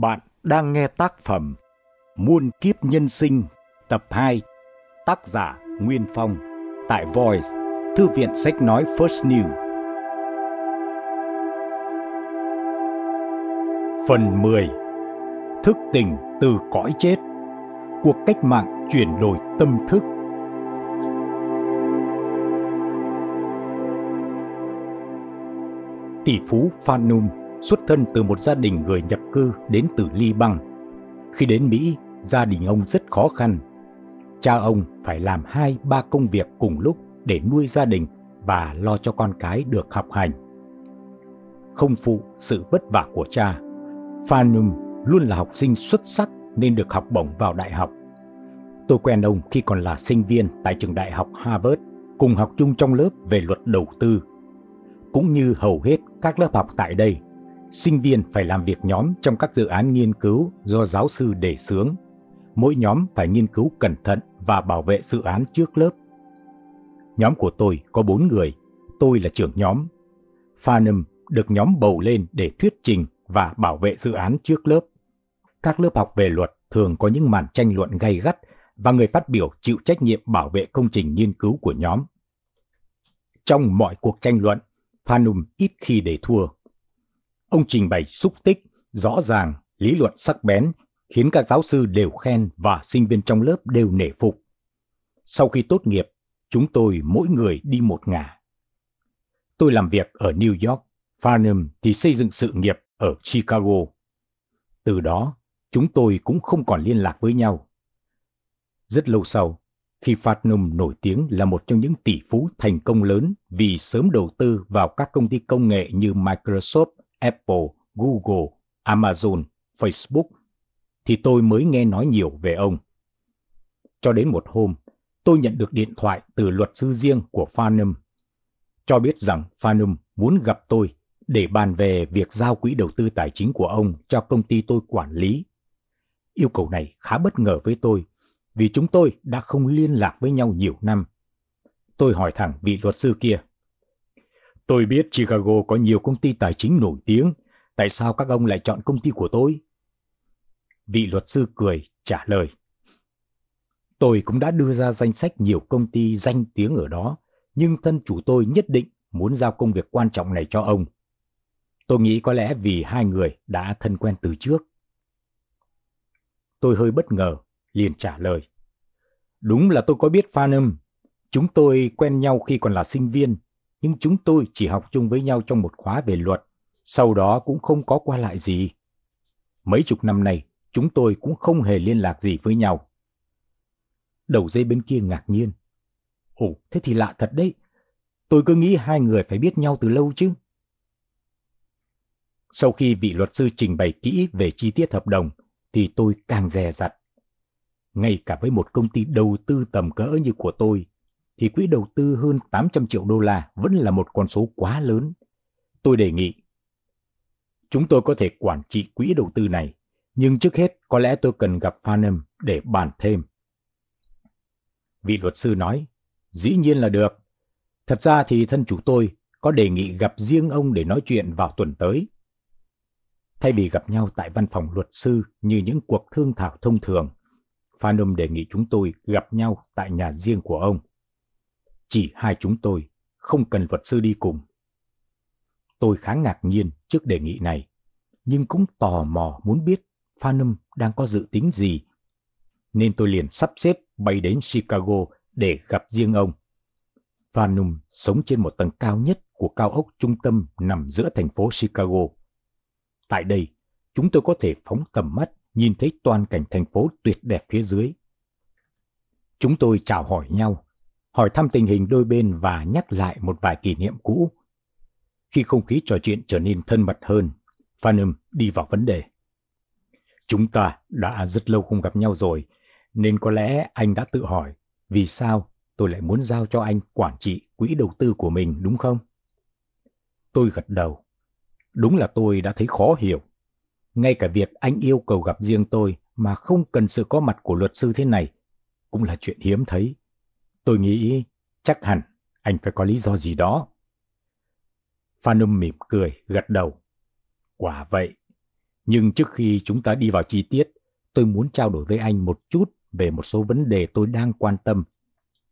Bạn đang nghe tác phẩm Muôn kiếp nhân sinh tập 2 tác giả Nguyên Phong tại Voice, Thư viện sách nói First New. Phần 10 Thức tỉnh từ cõi chết Cuộc cách mạng chuyển đổi tâm thức Tỷ phú Phan Nung xuất thân từ một gia đình người nhập cư đến từ Liban. Khi đến Mỹ, gia đình ông rất khó khăn. Cha ông phải làm hai ba công việc cùng lúc để nuôi gia đình và lo cho con cái được học hành. Không phụ sự vất vả của cha, Phanum luôn là học sinh xuất sắc nên được học bổng vào đại học. Tôi quen ông khi còn là sinh viên tại trường đại học Harvard, cùng học chung trong lớp về luật đầu tư. Cũng như hầu hết các lớp học tại đây, sinh viên phải làm việc nhóm trong các dự án nghiên cứu do giáo sư đề xướng. Mỗi nhóm phải nghiên cứu cẩn thận và bảo vệ dự án trước lớp. Nhóm của tôi có 4 người, tôi là trưởng nhóm. Phanum được nhóm bầu lên để thuyết trình và bảo vệ dự án trước lớp. Các lớp học về luật thường có những màn tranh luận gay gắt và người phát biểu chịu trách nhiệm bảo vệ công trình nghiên cứu của nhóm. Trong mọi cuộc tranh luận, Phanum ít khi để thua. Ông trình bày xúc tích, rõ ràng, lý luận sắc bén, khiến các giáo sư đều khen và sinh viên trong lớp đều nể phục. Sau khi tốt nghiệp, chúng tôi mỗi người đi một ngả. Tôi làm việc ở New York, Farnham thì xây dựng sự nghiệp ở Chicago. Từ đó, chúng tôi cũng không còn liên lạc với nhau. Rất lâu sau, khi Farnham nổi tiếng là một trong những tỷ phú thành công lớn vì sớm đầu tư vào các công ty công nghệ như Microsoft, Apple, Google, Amazon, Facebook, thì tôi mới nghe nói nhiều về ông. Cho đến một hôm, tôi nhận được điện thoại từ luật sư riêng của Farnum cho biết rằng Farnum muốn gặp tôi để bàn về việc giao quỹ đầu tư tài chính của ông cho công ty tôi quản lý. Yêu cầu này khá bất ngờ với tôi, vì chúng tôi đã không liên lạc với nhau nhiều năm. Tôi hỏi thẳng vị luật sư kia. Tôi biết Chicago có nhiều công ty tài chính nổi tiếng, tại sao các ông lại chọn công ty của tôi? Vị luật sư cười, trả lời. Tôi cũng đã đưa ra danh sách nhiều công ty danh tiếng ở đó, nhưng thân chủ tôi nhất định muốn giao công việc quan trọng này cho ông. Tôi nghĩ có lẽ vì hai người đã thân quen từ trước. Tôi hơi bất ngờ, liền trả lời. Đúng là tôi có biết Phanum. Chúng tôi quen nhau khi còn là sinh viên, nhưng chúng tôi chỉ học chung với nhau trong một khóa về luật, sau đó cũng không có qua lại gì. Mấy chục năm nay, chúng tôi cũng không hề liên lạc gì với nhau. Đầu dây bên kia ngạc nhiên. Ồ, thế thì lạ thật đấy. Tôi cứ nghĩ hai người phải biết nhau từ lâu chứ. Sau khi vị luật sư trình bày kỹ về chi tiết hợp đồng, thì tôi càng dè dặt. Ngay cả với một công ty đầu tư tầm cỡ như của tôi, thì quỹ đầu tư hơn 800 triệu đô la vẫn là một con số quá lớn. Tôi đề nghị, chúng tôi có thể quản trị quỹ đầu tư này, nhưng trước hết có lẽ tôi cần gặp Farnham để bàn thêm. Vị luật sư nói, dĩ nhiên là được. Thật ra thì thân chủ tôi có đề nghị gặp riêng ông để nói chuyện vào tuần tới. Thay vì gặp nhau tại văn phòng luật sư như những cuộc thương thảo thông thường, Phanum đề nghị chúng tôi gặp nhau tại nhà riêng của ông. Chỉ hai chúng tôi, không cần luật sư đi cùng. Tôi khá ngạc nhiên trước đề nghị này, nhưng cũng tò mò muốn biết Phanum đang có dự tính gì. Nên tôi liền sắp xếp bay đến Chicago để gặp riêng ông. Phanum sống trên một tầng cao nhất của cao ốc trung tâm nằm giữa thành phố Chicago. Tại đây, chúng tôi có thể phóng tầm mắt nhìn thấy toàn cảnh thành phố tuyệt đẹp phía dưới. Chúng tôi chào hỏi nhau, hỏi thăm tình hình đôi bên và nhắc lại một vài kỷ niệm cũ. Khi không khí trò chuyện trở nên thân mật hơn, Phanum đi vào vấn đề. Chúng ta đã rất lâu không gặp nhau rồi, nên có lẽ anh đã tự hỏi vì sao tôi lại muốn giao cho anh quản trị quỹ đầu tư của mình đúng không? Tôi gật đầu. Đúng là tôi đã thấy khó hiểu. Ngay cả việc anh yêu cầu gặp riêng tôi mà không cần sự có mặt của luật sư thế này cũng là chuyện hiếm thấy. Tôi nghĩ chắc hẳn anh phải có lý do gì đó. Phanum mỉm cười, gật đầu. Quả vậy. Nhưng trước khi chúng ta đi vào chi tiết, tôi muốn trao đổi với anh một chút về một số vấn đề tôi đang quan tâm.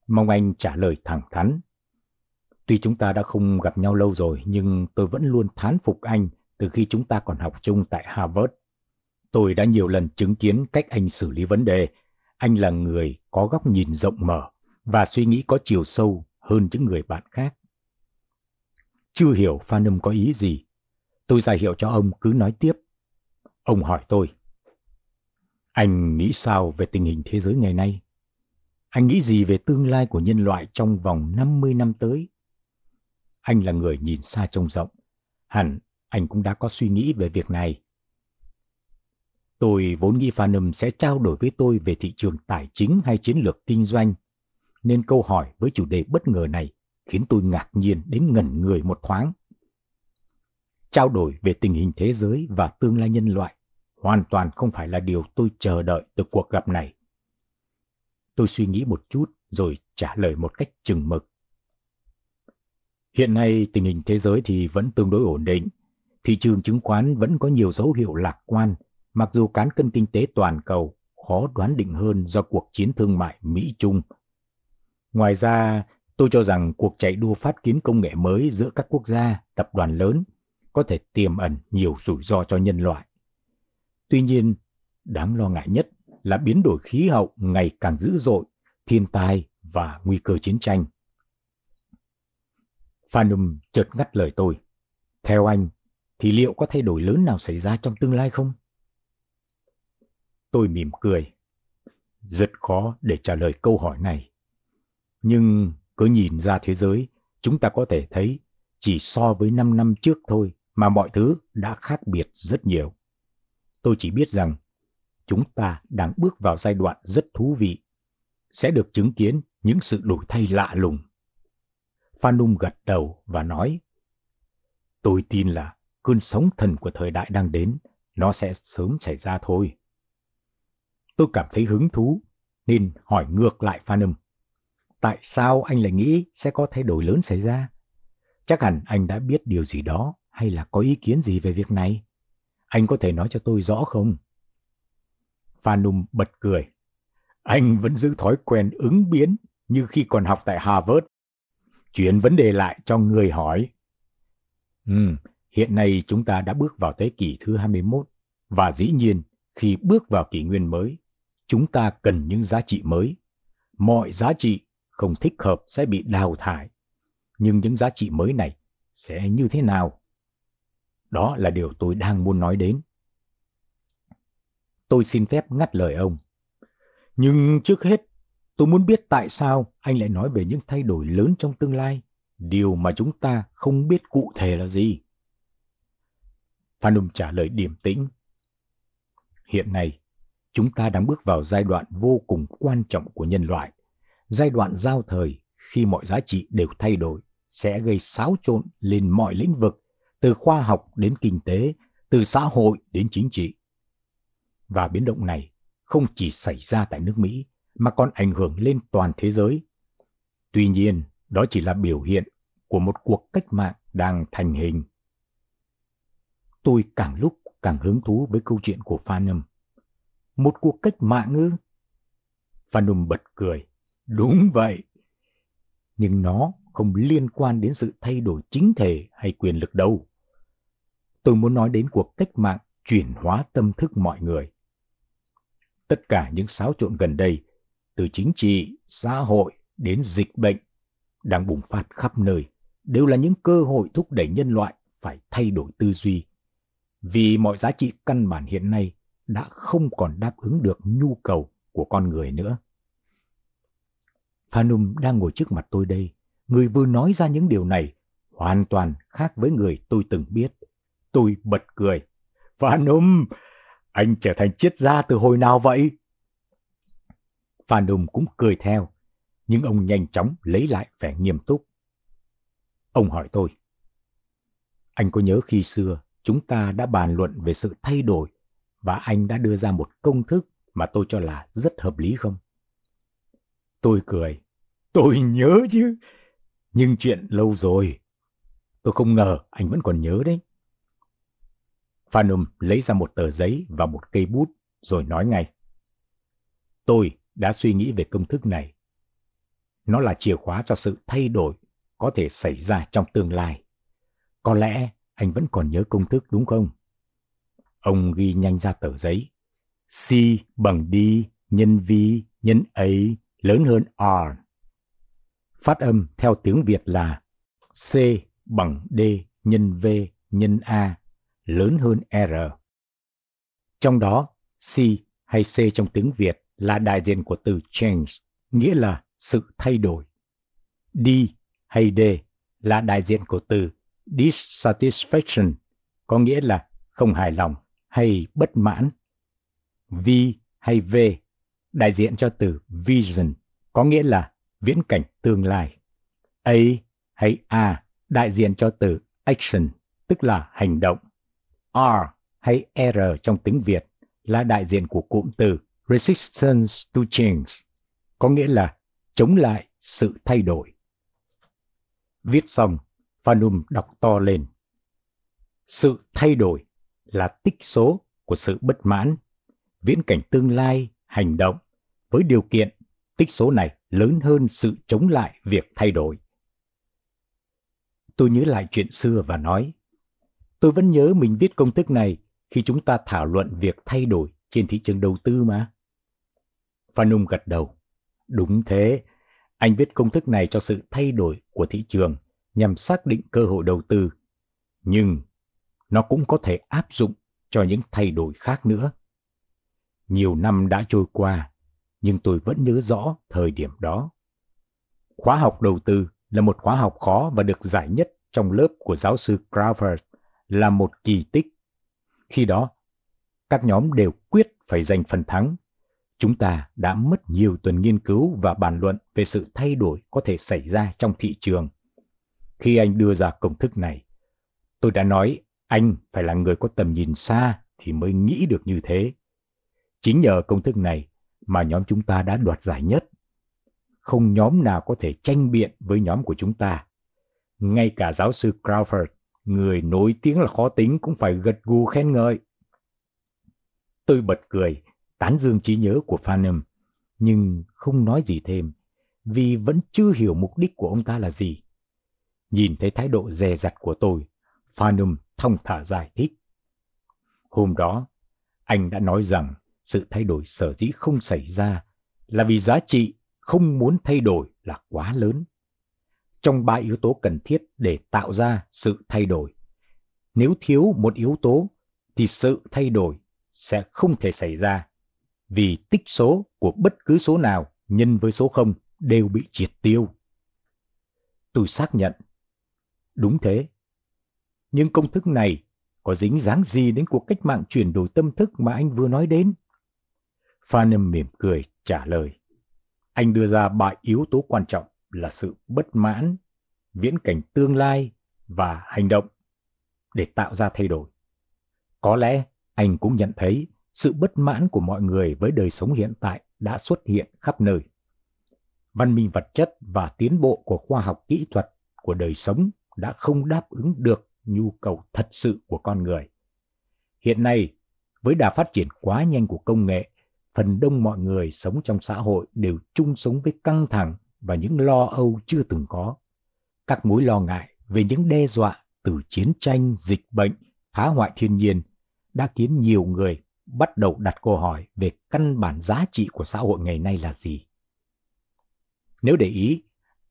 Mong anh trả lời thẳng thắn. Tuy chúng ta đã không gặp nhau lâu rồi, nhưng tôi vẫn luôn thán phục anh từ khi chúng ta còn học chung tại Harvard. Tôi đã nhiều lần chứng kiến cách anh xử lý vấn đề. Anh là người có góc nhìn rộng mở và suy nghĩ có chiều sâu hơn những người bạn khác. Chưa hiểu Phan Âm có ý gì. Tôi ra hiệu cho ông cứ nói tiếp. Ông hỏi tôi. Anh nghĩ sao về tình hình thế giới ngày nay? Anh nghĩ gì về tương lai của nhân loại trong vòng 50 năm tới? Anh là người nhìn xa trông rộng. Hẳn anh cũng đã có suy nghĩ về việc này. Tôi vốn nghĩ Phanum sẽ trao đổi với tôi về thị trường tài chính hay chiến lược kinh doanh, nên câu hỏi với chủ đề bất ngờ này khiến tôi ngạc nhiên đến ngẩn người một thoáng. Trao đổi về tình hình thế giới và tương lai nhân loại hoàn toàn không phải là điều tôi chờ đợi từ cuộc gặp này. Tôi suy nghĩ một chút rồi trả lời một cách chừng mực. Hiện nay tình hình thế giới thì vẫn tương đối ổn định. Thị trường chứng khoán vẫn có nhiều dấu hiệu lạc quan, mặc dù cán cân kinh tế toàn cầu khó đoán định hơn do cuộc chiến thương mại Mỹ-Trung. Ngoài ra, tôi cho rằng cuộc chạy đua phát kiến công nghệ mới giữa các quốc gia, tập đoàn lớn có thể tiềm ẩn nhiều rủi ro cho nhân loại. Tuy nhiên, đáng lo ngại nhất là biến đổi khí hậu ngày càng dữ dội, thiên tai và nguy cơ chiến tranh. Phanum chợt ngắt lời tôi. Theo anh, thì liệu có thay đổi lớn nào xảy ra trong tương lai không? Tôi mỉm cười. Rất khó để trả lời câu hỏi này. Nhưng cứ nhìn ra thế giới, chúng ta có thể thấy chỉ so với 5 năm trước thôi mà mọi thứ đã khác biệt rất nhiều. Tôi chỉ biết rằng chúng ta đang bước vào giai đoạn rất thú vị, sẽ được chứng kiến những sự đổi thay lạ lùng. Phan Nung gật đầu và nói, tôi tin là cơn sóng thần của thời đại đang đến, nó sẽ sớm xảy ra thôi. Tôi cảm thấy hứng thú, nên hỏi ngược lại Phan Nung. Tại sao anh lại nghĩ sẽ có thay đổi lớn xảy ra? Chắc hẳn anh đã biết điều gì đó hay là có ý kiến gì về việc này? Anh có thể nói cho tôi rõ không? Phanum bật cười. Anh vẫn giữ thói quen ứng biến như khi còn học tại Harvard. Chuyển vấn đề lại cho người hỏi. Ừ, hiện nay chúng ta đã bước vào thế kỷ thứ 21 và dĩ nhiên khi bước vào kỷ nguyên mới, chúng ta cần những giá trị mới. Mọi giá trị không thích hợp sẽ bị đào thải. Nhưng những giá trị mới này sẽ như thế nào? Đó là điều tôi đang muốn nói đến. Tôi xin phép ngắt lời ông. Nhưng trước hết, tôi muốn biết tại sao anh lại nói về những thay đổi lớn trong tương lai, điều mà chúng ta không biết cụ thể là gì. Phan Ung trả lời điềm tĩnh. Hiện nay, chúng ta đang bước vào giai đoạn vô cùng quan trọng của nhân loại, giai đoạn giao thời khi mọi giá trị đều thay đổi sẽ gây xáo trộn lên mọi lĩnh vực, từ khoa học đến kinh tế, từ xã hội đến chính trị. Và biến động này không chỉ xảy ra tại nước Mỹ mà còn ảnh hưởng lên toàn thế giới. Tuy nhiên, đó chỉ là biểu hiện của một cuộc cách mạng đang thành hình. Tôi càng lúc càng hứng thú với câu chuyện của Phanum. Một cuộc cách mạng ư? Phanum bật cười. Đúng vậy. Nhưng nó không liên quan đến sự thay đổi chính thể hay quyền lực đâu. Tôi muốn nói đến cuộc cách mạng chuyển hóa tâm thức mọi người. Tất cả những xáo trộn gần đây, từ chính trị, xã hội đến dịch bệnh, đang bùng phát khắp nơi, đều là những cơ hội thúc đẩy nhân loại phải thay đổi tư duy. Vì mọi giá trị căn bản hiện nay đã không còn đáp ứng được nhu cầu của con người nữa. Phanum đang ngồi trước mặt tôi đây. Người vừa nói ra những điều này hoàn toàn khác với người tôi từng biết. Tôi bật cười. Phanum, anh trở thành triết gia từ hồi nào vậy? Phanum cũng cười theo, nhưng ông nhanh chóng lấy lại vẻ nghiêm túc. Ông hỏi tôi. Anh có nhớ khi xưa chúng ta đã bàn luận về sự thay đổi và anh đã đưa ra một công thức mà tôi cho là rất hợp lý không? Tôi cười. Tôi nhớ chứ. Nhưng chuyện lâu rồi. Tôi không ngờ anh vẫn còn nhớ đấy. Phanum lấy ra một tờ giấy và một cây bút rồi nói ngay. Tôi đã suy nghĩ về công thức này. Nó là chìa khóa cho sự thay đổi có thể xảy ra trong tương lai. Có lẽ anh vẫn còn nhớ công thức, đúng không? Ông ghi nhanh ra tờ giấy. C bằng D nhân V nhân A lớn hơn R. Phát âm theo tiếng Việt là C bằng D nhân V nhân A lớn hơn R. Trong đó, C hay C trong tiếng Việt là đại diện của từ change, nghĩa là sự thay đổi. D hay D là đại diện của từ dissatisfaction, có nghĩa là không hài lòng hay bất mãn. V hay V đại diện cho từ vision, có nghĩa là viễn cảnh tương lai. A hay A đại diện cho từ action, tức là hành động. R hay R trong tiếng Việt là đại diện của cụm từ resistance to change, có nghĩa là chống lại sự thay đổi. Viết xong, Phanum đọc to lên. Sự thay đổi là tích số của sự bất mãn, viễn cảnh tương lai, hành động, với điều kiện tích số này lớn hơn sự chống lại việc thay đổi. Tôi nhớ lại chuyện xưa và nói, tôi vẫn nhớ mình viết công thức này khi chúng ta thảo luận việc thay đổi trên thị trường đầu tư mà. Phan Nung gật đầu. Đúng thế, anh viết công thức này cho sự thay đổi của thị trường nhằm xác định cơ hội đầu tư. Nhưng nó cũng có thể áp dụng cho những thay đổi khác nữa. Nhiều năm đã trôi qua, nhưng tôi vẫn nhớ rõ thời điểm đó. Khóa học đầu tư là một khóa học khó và được giải nhất trong lớp của giáo sư Crawford là một kỳ tích. Khi đó, các nhóm đều quyết phải giành phần thắng. Chúng ta đã mất nhiều tuần nghiên cứu và bàn luận về sự thay đổi có thể xảy ra trong thị trường. Khi anh đưa ra công thức này, tôi đã nói anh phải là người có tầm nhìn xa thì mới nghĩ được như thế. Chính nhờ công thức này mà nhóm chúng ta đã đoạt giải nhất. Không nhóm nào có thể tranh biện với nhóm của chúng ta. Ngay cả giáo sư Crawford, người nổi tiếng là khó tính cũng phải gật gù khen ngợi. Tôi bật cười, tán dương trí nhớ của Phanum, nhưng không nói gì thêm, vì vẫn chưa hiểu mục đích của ông ta là gì. Nhìn thấy thái độ dè dặt của tôi, Phanum thông thả giải thích. Hôm đó, anh đã nói rằng sự thay đổi sở dĩ không xảy ra là vì giá trị không muốn thay đổi là quá lớn. Trong ba yếu tố cần thiết để tạo ra sự thay đổi, nếu thiếu một yếu tố thì sự thay đổi sẽ không thể xảy ra vì tích số của bất cứ số nào nhân với số không đều bị triệt tiêu. Tôi xác nhận. Đúng thế. Nhưng công thức này có dính dáng gì đến cuộc cách mạng chuyển đổi tâm thức mà anh vừa nói đến? Phanem mỉm cười trả lời. Anh đưa ra ba yếu tố quan trọng là sự bất mãn, viễn cảnh tương lai và hành động để tạo ra thay đổi. Có lẽ anh cũng nhận thấy sự bất mãn của mọi người với đời sống hiện tại đã xuất hiện khắp nơi. Văn minh vật chất và tiến bộ của khoa học kỹ thuật của đời sống đã không đáp ứng được nhu cầu thật sự của con người. Hiện nay, với đà phát triển quá nhanh của công nghệ, phần đông mọi người sống trong xã hội đều chung sống với căng thẳng và những lo âu chưa từng có. Các mối lo ngại về những đe dọa từ chiến tranh, dịch bệnh, phá hoại thiên nhiên đã khiến nhiều người bắt đầu đặt câu hỏi về căn bản giá trị của xã hội ngày nay là gì. Nếu để ý,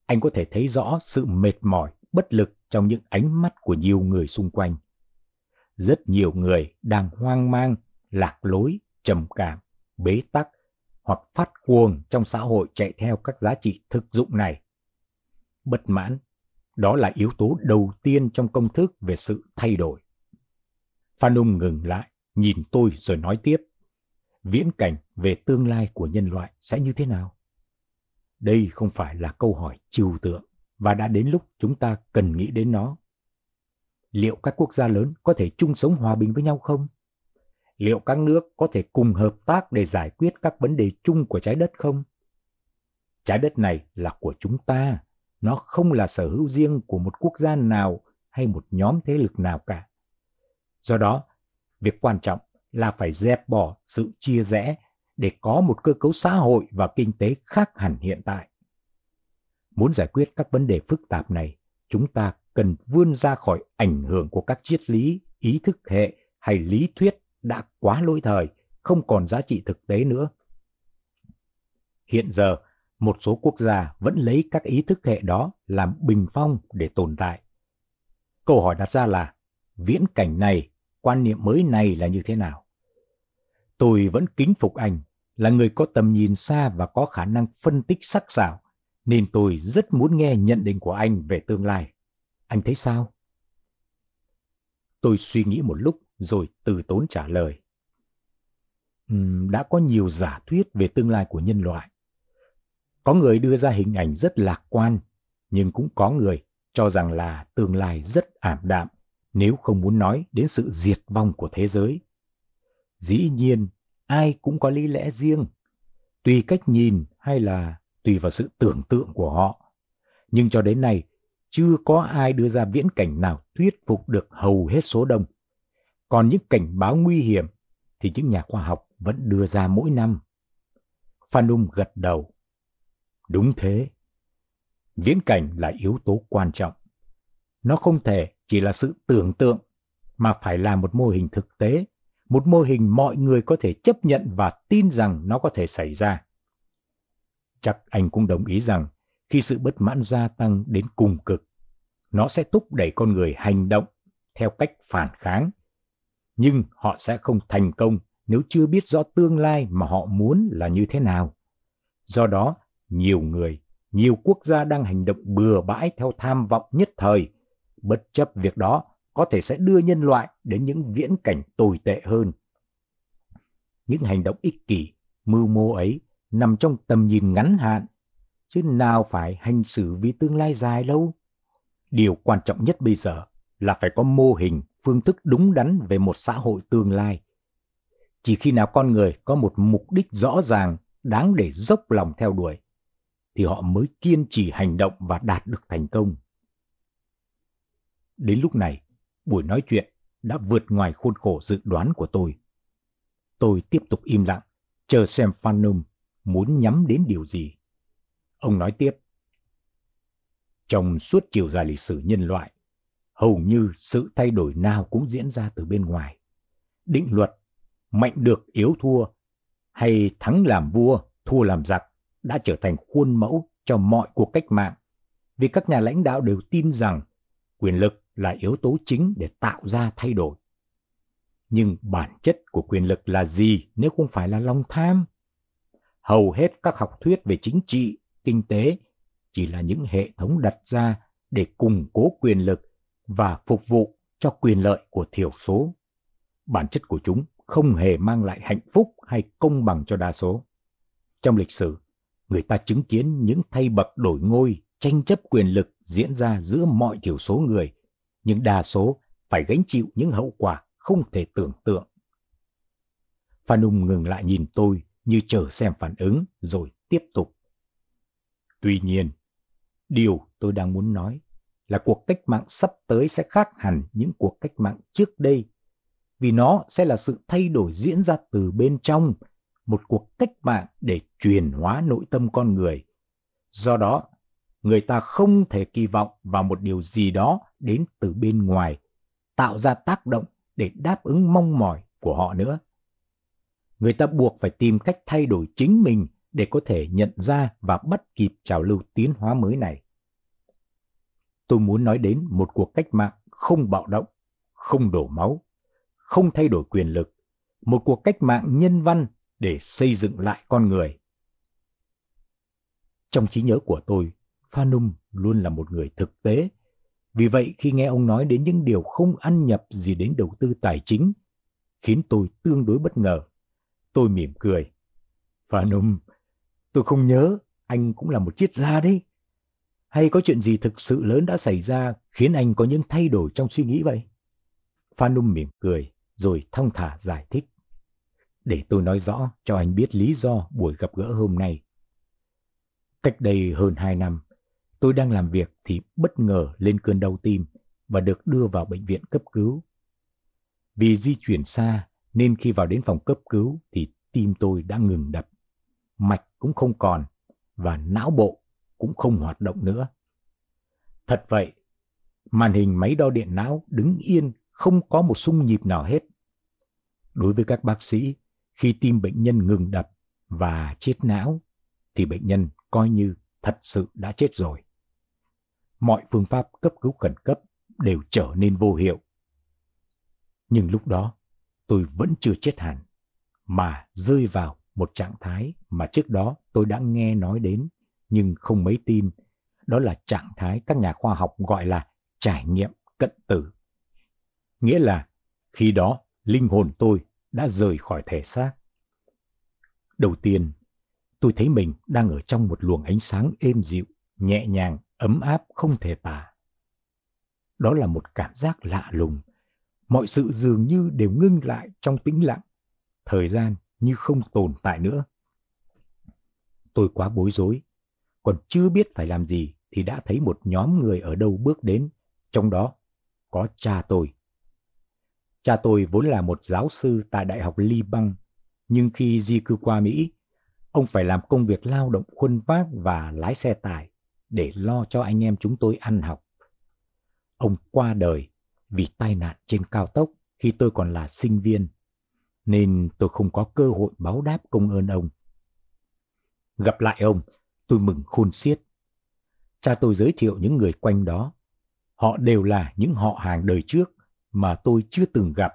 anh có thể thấy rõ sự mệt mỏi, bất lực trong những ánh mắt của nhiều người xung quanh. Rất nhiều người đang hoang mang, lạc lối, trầm cảm, bế tắc hoặc phát cuồng trong xã hội chạy theo các giá trị thực dụng này. Bất mãn, đó là yếu tố đầu tiên trong công thức về sự thay đổi. Phan Ung ngừng lại, nhìn tôi rồi nói tiếp. Viễn cảnh về tương lai của nhân loại sẽ như thế nào? Đây không phải là câu hỏi trừu tượng và đã đến lúc chúng ta cần nghĩ đến nó. Liệu các quốc gia lớn có thể chung sống hòa bình với nhau không? Liệu các nước có thể cùng hợp tác để giải quyết các vấn đề chung của trái đất không? Trái đất này là của chúng ta, nó không là sở hữu riêng của một quốc gia nào hay một nhóm thế lực nào cả. Do đó, việc quan trọng là phải dẹp bỏ sự chia rẽ để có một cơ cấu xã hội và kinh tế khác hẳn hiện tại. Muốn giải quyết các vấn đề phức tạp này, chúng ta cần vươn ra khỏi ảnh hưởng của các triết lý, ý thức hệ hay lý thuyết đã quá lỗi thời, không còn giá trị thực tế nữa. Hiện giờ, một số quốc gia vẫn lấy các ý thức hệ đó làm bình phong để tồn tại. Câu hỏi đặt ra là, viễn cảnh này, quan niệm mới này là như thế nào? Tôi vẫn kính phục anh, là người có tầm nhìn xa và có khả năng phân tích sắc sảo, nên tôi rất muốn nghe nhận định của anh về tương lai. Anh thấy sao? Tôi suy nghĩ một lúc rồi từ tốn trả lời. Đã có nhiều giả thuyết về tương lai của nhân loại. Có người đưa ra hình ảnh rất lạc quan, nhưng cũng có người cho rằng là tương lai rất ảm đạm nếu không muốn nói đến sự diệt vong của thế giới. Dĩ nhiên, ai cũng có lý lẽ riêng, tùy cách nhìn hay là tùy vào sự tưởng tượng của họ. Nhưng cho đến nay, chưa có ai đưa ra viễn cảnh nào thuyết phục được hầu hết số đông. Còn những cảnh báo nguy hiểm thì những nhà khoa học vẫn đưa ra mỗi năm. Phan Ung gật đầu. Đúng thế. Viễn cảnh là yếu tố quan trọng. Nó không thể chỉ là sự tưởng tượng, mà phải là một mô hình thực tế, một mô hình mọi người có thể chấp nhận và tin rằng nó có thể xảy ra. Chắc anh cũng đồng ý rằng khi sự bất mãn gia tăng đến cùng cực, nó sẽ thúc đẩy con người hành động theo cách phản kháng. Nhưng họ sẽ không thành công nếu chưa biết rõ tương lai mà họ muốn là như thế nào. Do đó, nhiều người, nhiều quốc gia đang hành động bừa bãi theo tham vọng nhất thời, bất chấp việc đó có thể sẽ đưa nhân loại đến những viễn cảnh tồi tệ hơn. Những hành động ích kỷ, mưu mô ấy nằm trong tầm nhìn ngắn hạn, chứ nào phải hành xử vì tương lai dài lâu. Điều quan trọng nhất bây giờ là phải có mô hình, phương thức đúng đắn về một xã hội tương lai. Chỉ khi nào con người có một mục đích rõ ràng, đáng để dốc lòng theo đuổi, thì họ mới kiên trì hành động và đạt được thành công. Đến lúc này, buổi nói chuyện đã vượt ngoài khuôn khổ dự đoán của tôi. Tôi tiếp tục im lặng, chờ xem Phanum muốn nhắm đến điều gì. Ông nói tiếp. Trong suốt chiều dài lịch sử nhân loại, hầu như sự thay đổi nào cũng diễn ra từ bên ngoài. Định luật, mạnh được yếu thua, hay thắng làm vua, thua làm giặc đã trở thành khuôn mẫu cho mọi cuộc cách mạng, vì các nhà lãnh đạo đều tin rằng quyền lực là yếu tố chính để tạo ra thay đổi. Nhưng bản chất của quyền lực là gì nếu không phải là lòng tham? Hầu hết các học thuyết về chính trị, kinh tế chỉ là những hệ thống đặt ra để củng cố quyền lực và phục vụ cho quyền lợi của thiểu số. Bản chất của chúng không hề mang lại hạnh phúc hay công bằng cho đa số. Trong lịch sử, người ta chứng kiến những thay bậc đổi ngôi, tranh chấp quyền lực diễn ra giữa mọi thiểu số người, nhưng đa số phải gánh chịu những hậu quả không thể tưởng tượng. Phan Ung ngừng lại nhìn tôi như chờ xem phản ứng rồi tiếp tục. Tuy nhiên, điều tôi đang muốn nói là cuộc cách mạng sắp tới sẽ khác hẳn những cuộc cách mạng trước đây, vì nó sẽ là sự thay đổi diễn ra từ bên trong, một cuộc cách mạng để truyền hóa nội tâm con người. Do đó, người ta không thể kỳ vọng vào một điều gì đó đến từ bên ngoài, tạo ra tác động để đáp ứng mong mỏi của họ nữa. Người ta buộc phải tìm cách thay đổi chính mình để có thể nhận ra và bắt kịp trào lưu tiến hóa mới này. Tôi muốn nói đến một cuộc cách mạng không bạo động, không đổ máu, không thay đổi quyền lực, một cuộc cách mạng nhân văn để xây dựng lại con người. Trong trí nhớ của tôi, phanum luôn là một người thực tế. Vì vậy khi nghe ông nói đến những điều không ăn nhập gì đến đầu tư tài chính, khiến tôi tương đối bất ngờ. Tôi mỉm cười. phanum, tôi không nhớ, anh cũng là một triết gia đấy. Hay có chuyện gì thực sự lớn đã xảy ra khiến anh có những thay đổi trong suy nghĩ vậy? Phanum mỉm cười, rồi thong thả giải thích. Để tôi nói rõ cho anh biết lý do buổi gặp gỡ hôm nay. Cách đây hơn hai năm, Tôi đang làm việc thì bất ngờ lên cơn đau tim và được đưa vào bệnh viện cấp cứu. Vì di chuyển xa nên khi vào đến phòng cấp cứu thì tim tôi đã ngừng đập, mạch cũng không còn và não bộ cũng không hoạt động nữa. Thật vậy, màn hình máy đo điện não đứng yên không có một xung nhịp nào hết. Đối với các bác sĩ, khi tim bệnh nhân ngừng đập và chết não thì bệnh nhân coi như thật sự đã chết rồi. Mọi phương pháp cấp cứu khẩn cấp đều trở nên vô hiệu. Nhưng lúc đó, tôi vẫn chưa chết hẳn, mà rơi vào một trạng thái mà trước đó tôi đã nghe nói đến nhưng không mấy tin. Đó là trạng thái các nhà khoa học gọi là trải nghiệm cận tử. Nghĩa là khi đó linh hồn tôi đã rời khỏi thể xác. Đầu tiên, tôi thấy mình đang ở trong một luồng ánh sáng êm dịu, nhẹ nhàng, ấm áp không thể tả. Đó là một cảm giác lạ lùng. Mọi sự dường như đều ngưng lại trong tĩnh lặng. Thời gian như không tồn tại nữa. Tôi quá bối rối, còn chưa biết phải làm gì thì đã thấy một nhóm người ở đâu bước đến, trong đó có cha tôi. Cha tôi vốn là một giáo sư tại Đại học Liban, nhưng khi di cư qua Mỹ, ông phải làm công việc lao động khuân vác và lái xe tải để lo cho anh em chúng tôi ăn học. Ông qua đời vì tai nạn trên cao tốc khi tôi còn là sinh viên, nên tôi không có cơ hội báo đáp công ơn ông. Gặp lại ông, tôi mừng khôn xiết. Cha tôi giới thiệu những người quanh đó. Họ đều là những họ hàng đời trước mà tôi chưa từng gặp.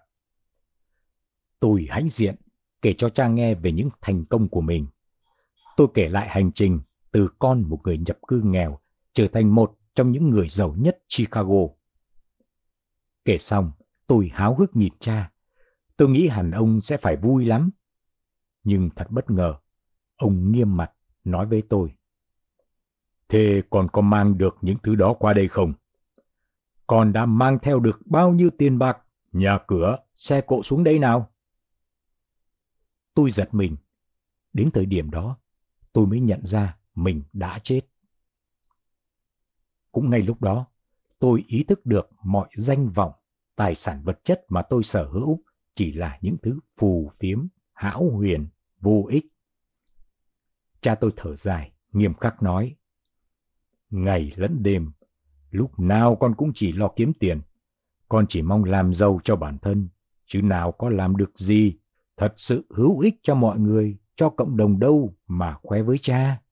Tôi hãnh diện kể cho cha nghe về những thành công của mình. Tôi kể lại hành trình từ con một người nhập cư nghèo trở thành một trong những người giàu nhất Chicago. Kể xong, tôi háo hức nhìn cha. Tôi nghĩ hẳn ông sẽ phải vui lắm. Nhưng thật bất ngờ, ông nghiêm mặt nói với tôi. Thế còn có mang được những thứ đó qua đây không? Con đã mang theo được bao nhiêu tiền bạc, nhà cửa, xe cộ xuống đây nào? Tôi giật mình. Đến thời điểm đó, tôi mới nhận ra mình đã chết. Cũng ngay lúc đó, tôi ý thức được mọi danh vọng, tài sản vật chất mà tôi sở hữu chỉ là những thứ phù phiếm, hão huyền, vô ích. Cha tôi thở dài, nghiêm khắc nói. Ngày lẫn đêm, lúc nào con cũng chỉ lo kiếm tiền. Con chỉ mong làm giàu cho bản thân, chứ nào có làm được gì thật sự hữu ích cho mọi người, cho cộng đồng đâu mà khoe với cha.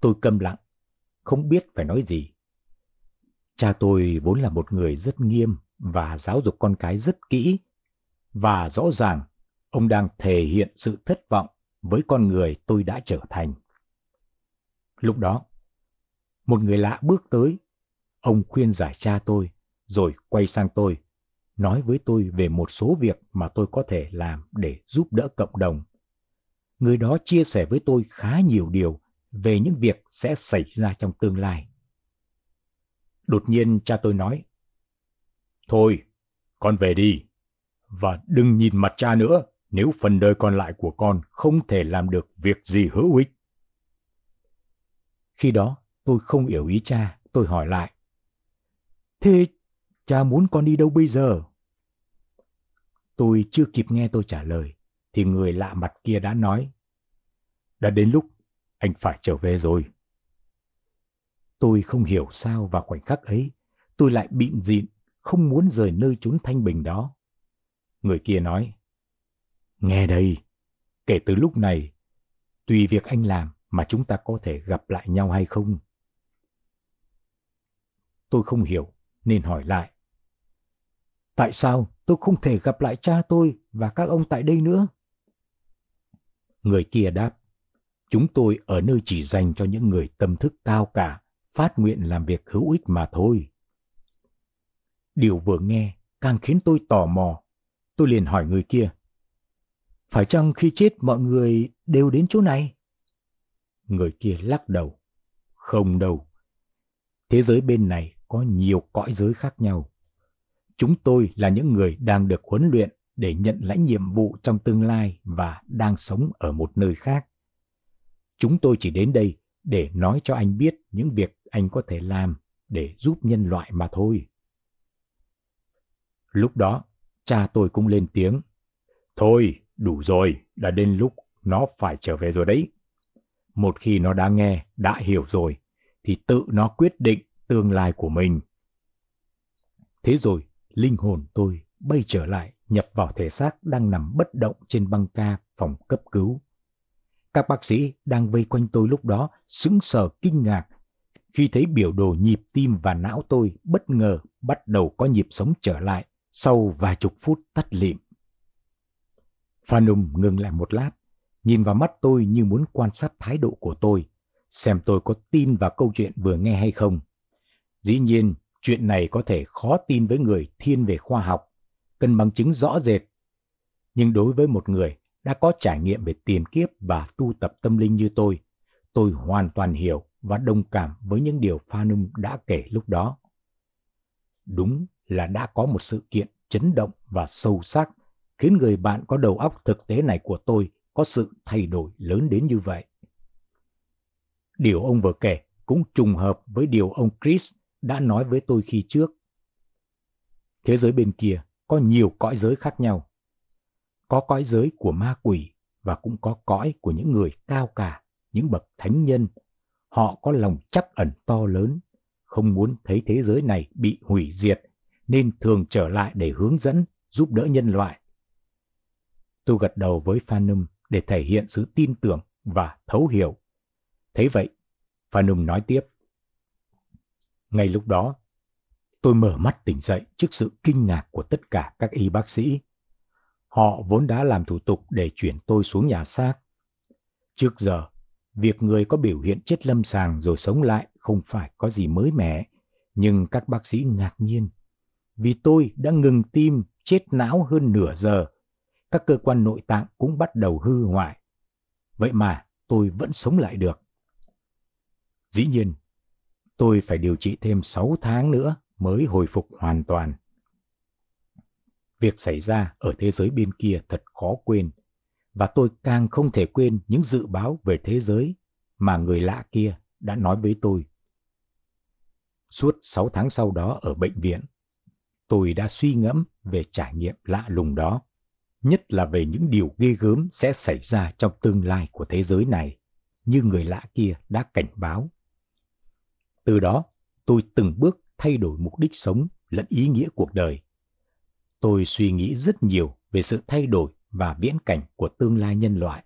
Tôi câm lặng, không biết phải nói gì. Cha tôi vốn là một người rất nghiêm và giáo dục con cái rất kỹ. Và rõ ràng, ông đang thể hiện sự thất vọng với con người tôi đã trở thành. Lúc đó, một người lạ bước tới. Ông khuyên giải cha tôi, rồi quay sang tôi, nói với tôi về một số việc mà tôi có thể làm để giúp đỡ cộng đồng. Người đó chia sẻ với tôi khá nhiều điều về những việc sẽ xảy ra trong tương lai. Đột nhiên cha tôi nói, Thôi, con về đi, và đừng nhìn mặt cha nữa nếu phần đời còn lại của con không thể làm được việc gì hữu ích. Khi đó, tôi không hiểu ý cha, tôi hỏi lại. Thế cha muốn con đi đâu bây giờ? Tôi chưa kịp nghe tôi trả lời, thì người lạ mặt kia đã nói. Đã đến lúc anh phải trở về rồi. Tôi không hiểu sao vào khoảnh khắc ấy, tôi lại bịn dịn, không muốn rời nơi chốn thanh bình đó. Người kia nói, nghe đây, kể từ lúc này, tùy việc anh làm mà chúng ta có thể gặp lại nhau hay không. Tôi không hiểu nên hỏi lại. Tại sao tôi không thể gặp lại cha tôi và các ông tại đây nữa? Người kia đáp. Chúng tôi ở nơi chỉ dành cho những người tâm thức cao cả, phát nguyện làm việc hữu ích mà thôi. Điều vừa nghe càng khiến tôi tò mò. Tôi liền hỏi người kia. Phải chăng khi chết mọi người đều đến chỗ này? Người kia lắc đầu. Không đâu. Thế giới bên này có nhiều cõi giới khác nhau. Chúng tôi là những người đang được huấn luyện để nhận lãnh nhiệm vụ trong tương lai và đang sống ở một nơi khác. Chúng tôi chỉ đến đây để nói cho anh biết những việc anh có thể làm để giúp nhân loại mà thôi. Lúc đó, cha tôi cũng lên tiếng. Thôi, đủ rồi, đã đến lúc nó phải trở về rồi đấy. Một khi nó đã nghe, đã hiểu rồi, thì tự nó quyết định tương lai của mình. Thế rồi, linh hồn tôi bay trở lại, nhập vào thể xác đang nằm bất động trên băng ca phòng cấp cứu. Các bác sĩ đang vây quanh tôi lúc đó sững sờ kinh ngạc khi thấy biểu đồ nhịp tim và não tôi bất ngờ bắt đầu có nhịp sống trở lại sau vài chục phút tắt lịm. Phanum ngừng lại một lát, nhìn vào mắt tôi như muốn quan sát thái độ của tôi, xem tôi có tin vào câu chuyện vừa nghe hay không. Dĩ nhiên, chuyện này có thể khó tin với người thiên về khoa học, cần bằng chứng rõ rệt. Nhưng đối với một người đã có trải nghiệm về tiền kiếp và tu tập tâm linh như tôi, tôi hoàn toàn hiểu và đồng cảm với những điều Phanum đã kể lúc đó. Đúng là đã có một sự kiện chấn động và sâu sắc khiến người bạn có đầu óc thực tế này của tôi có sự thay đổi lớn đến như vậy. Điều ông vừa kể cũng trùng hợp với điều ông Chris đã nói với tôi khi trước. Thế giới bên kia có nhiều cõi giới khác nhau. Có cõi giới của ma quỷ và cũng có cõi của những người cao cả, những bậc thánh nhân. Họ có lòng chắc ẩn to lớn, không muốn thấy thế giới này bị hủy diệt, nên thường trở lại để hướng dẫn, giúp đỡ nhân loại. Tôi gật đầu với Phanum để thể hiện sự tin tưởng và thấu hiểu. Thế vậy, Phanum nói tiếp. Ngay lúc đó, tôi mở mắt tỉnh dậy trước sự kinh ngạc của tất cả các y bác sĩ. Họ vốn đã làm thủ tục để chuyển tôi xuống nhà xác. Trước giờ, việc người có biểu hiện chết lâm sàng rồi sống lại không phải có gì mới mẻ, nhưng các bác sĩ ngạc nhiên vì tôi đã ngừng tim chết não hơn nửa giờ. Các cơ quan nội tạng cũng bắt đầu hư hoại. Vậy mà tôi vẫn sống lại được. Dĩ nhiên, tôi phải điều trị thêm 6 tháng nữa mới hồi phục hoàn toàn. Việc xảy ra ở thế giới bên kia thật khó quên, và tôi càng không thể quên những dự báo về thế giới mà người lạ kia đã nói với tôi. Suốt 6 tháng sau đó ở bệnh viện, tôi đã suy ngẫm về trải nghiệm lạ lùng đó, nhất là về những điều ghê gớm sẽ xảy ra trong tương lai của thế giới này, như người lạ kia đã cảnh báo. Từ đó, tôi từng bước thay đổi mục đích sống lẫn ý nghĩa cuộc đời. Tôi suy nghĩ rất nhiều về sự thay đổi và viễn cảnh của tương lai nhân loại.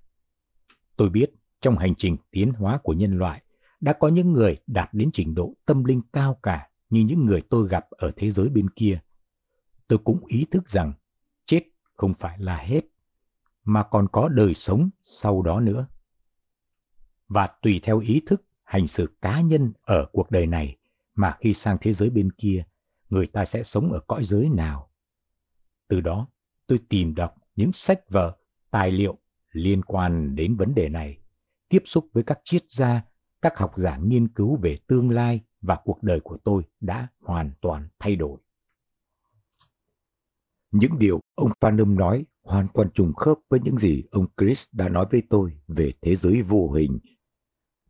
Tôi biết trong hành trình tiến hóa của nhân loại đã có những người đạt đến trình độ tâm linh cao cả như những người tôi gặp ở thế giới bên kia tôi cũng ý thức rằng không phải là hết, mà còn có đời sống sau đó nữa. Và tùy theo ý thức hành xử cá nhân ở cuộc đời này mà khi sang thế giới bên kia, người ta sẽ sống ở cõi giới nào. Từ đó, tôi tìm đọc những sách vở, tài liệu liên quan đến vấn đề này, tiếp xúc với các triết gia, các học giả nghiên cứu về tương lai và cuộc đời của tôi đã hoàn toàn thay đổi. Những điều ông Phanum nói hoàn toàn trùng khớp với những gì ông Chris đã nói với tôi về thế giới vô hình.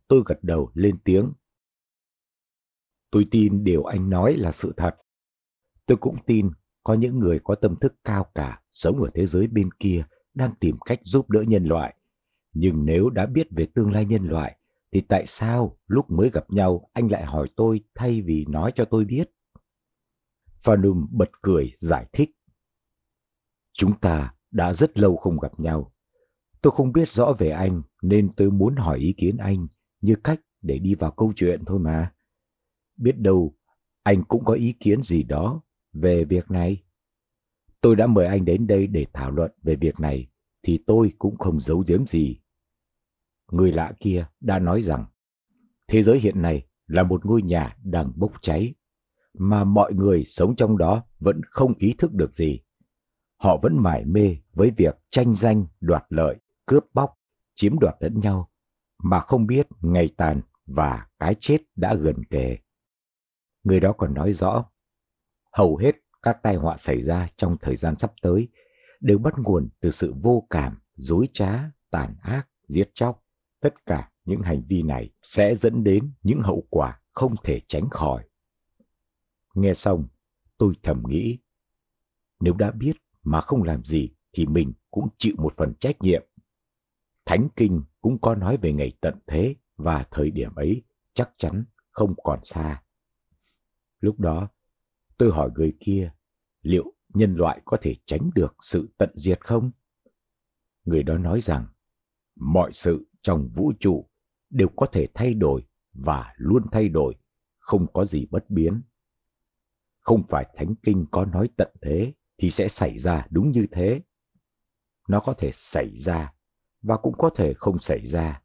Tôi gật đầu lên tiếng. Tôi tin điều anh nói là sự thật. Tôi cũng tin có những người có tâm thức cao cả sống ở thế giới bên kia đang tìm cách giúp đỡ nhân loại. Nhưng nếu đã biết về tương lai nhân loại, thì tại sao lúc mới gặp nhau anh lại hỏi tôi thay vì nói cho tôi biết? Phanum bật cười giải thích. Chúng ta đã rất lâu không gặp nhau. Tôi không biết rõ về anh, nên tôi muốn hỏi ý kiến anh như cách để đi vào câu chuyện thôi mà. Biết đâu, anh cũng có ý kiến gì đó về việc này. Tôi đã mời anh đến đây để thảo luận về việc này, thì tôi cũng không giấu giếm gì. Người lạ kia đã nói rằng, thế giới hiện nay là một ngôi nhà đang bốc cháy, mà mọi người sống trong đó vẫn không ý thức được gì họ vẫn mải mê với việc tranh danh, đoạt lợi, cướp bóc, chiếm đoạt lẫn nhau, mà không biết ngày tàn và cái chết đã gần kề. Người đó còn nói rõ, hầu hết các tai họa xảy ra trong thời gian sắp tới đều bắt nguồn từ sự vô cảm, dối trá, tàn ác, giết chóc. Tất cả những hành vi này sẽ dẫn đến những hậu quả không thể tránh khỏi. Nghe xong, tôi thầm nghĩ, Nếu đã biết mà không làm gì thì mình cũng chịu một phần trách nhiệm. Thánh Kinh cũng có nói về ngày tận thế và thời điểm ấy chắc chắn không còn xa. Lúc đó, tôi hỏi người kia liệu nhân loại có thể tránh được sự tận diệt không? Người đó nói rằng mọi sự trong vũ trụ đều có thể thay đổi và luôn thay đổi, không có gì bất biến. Không phải Thánh Kinh có nói tận thế thì sẽ xảy ra đúng như thế. Nó có thể xảy ra và cũng có thể không xảy ra.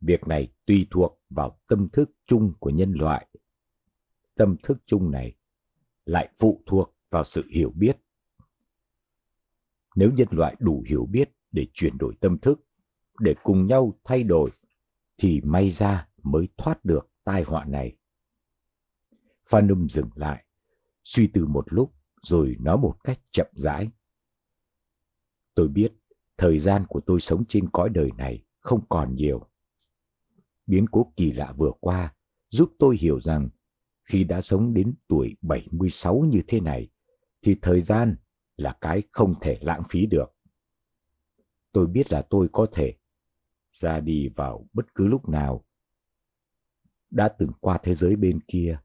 Việc này tùy thuộc vào tâm thức chung của nhân loại. Tâm thức chung này lại phụ thuộc vào sự hiểu biết. Nếu nhân loại đủ hiểu biết để chuyển đổi tâm thức, để cùng nhau thay đổi, thì may ra mới thoát được tai họa này. Phanum dừng lại, suy tư một lúc rồi nói một cách chậm rãi. Tôi biết thời gian của tôi sống trên cõi đời này không còn nhiều. Biến cố kỳ lạ vừa qua giúp tôi hiểu rằng khi đã sống đến tuổi 76 như thế này, thì thời gian là cái không thể lãng phí được. Tôi biết là tôi có thể ra đi vào bất cứ lúc nào. Đã từng qua thế giới bên kia,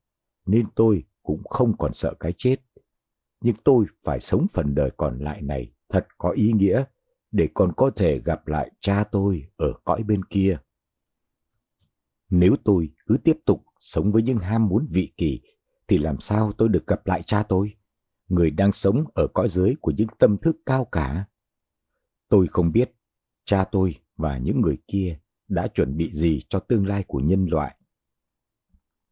nên tôi cũng không còn sợ cái chết. Nhưng tôi phải sống phần đời còn lại này thật có ý nghĩa để còn có thể gặp lại cha tôi ở cõi bên kia. Nếu tôi cứ tiếp tục sống với những ham muốn vị kỳ, thì làm sao tôi được gặp lại cha tôi? người đang sống ở cõi dưới của những tâm thức cao cả. Tôi không biết cha tôi và những người kia đã chuẩn bị gì cho tương lai của nhân loại.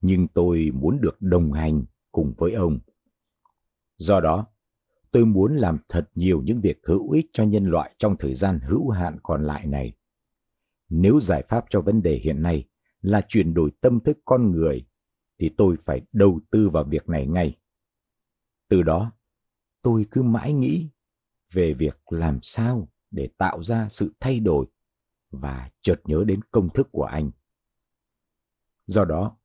Nhưng tôi muốn được đồng hành cùng với ông. Do đó, tôi muốn làm thật nhiều những việc hữu ích cho nhân loại trong thời gian hữu hạn còn lại này. Nếu giải pháp cho vấn đề hiện nay là chuyển đổi tâm thức con người, thì tôi phải đầu tư vào việc này ngay. Từ đó, tôi cứ mãi nghĩ về việc làm sao để tạo ra sự thay đổi và chợt nhớ đến công thức của anh. Do đó,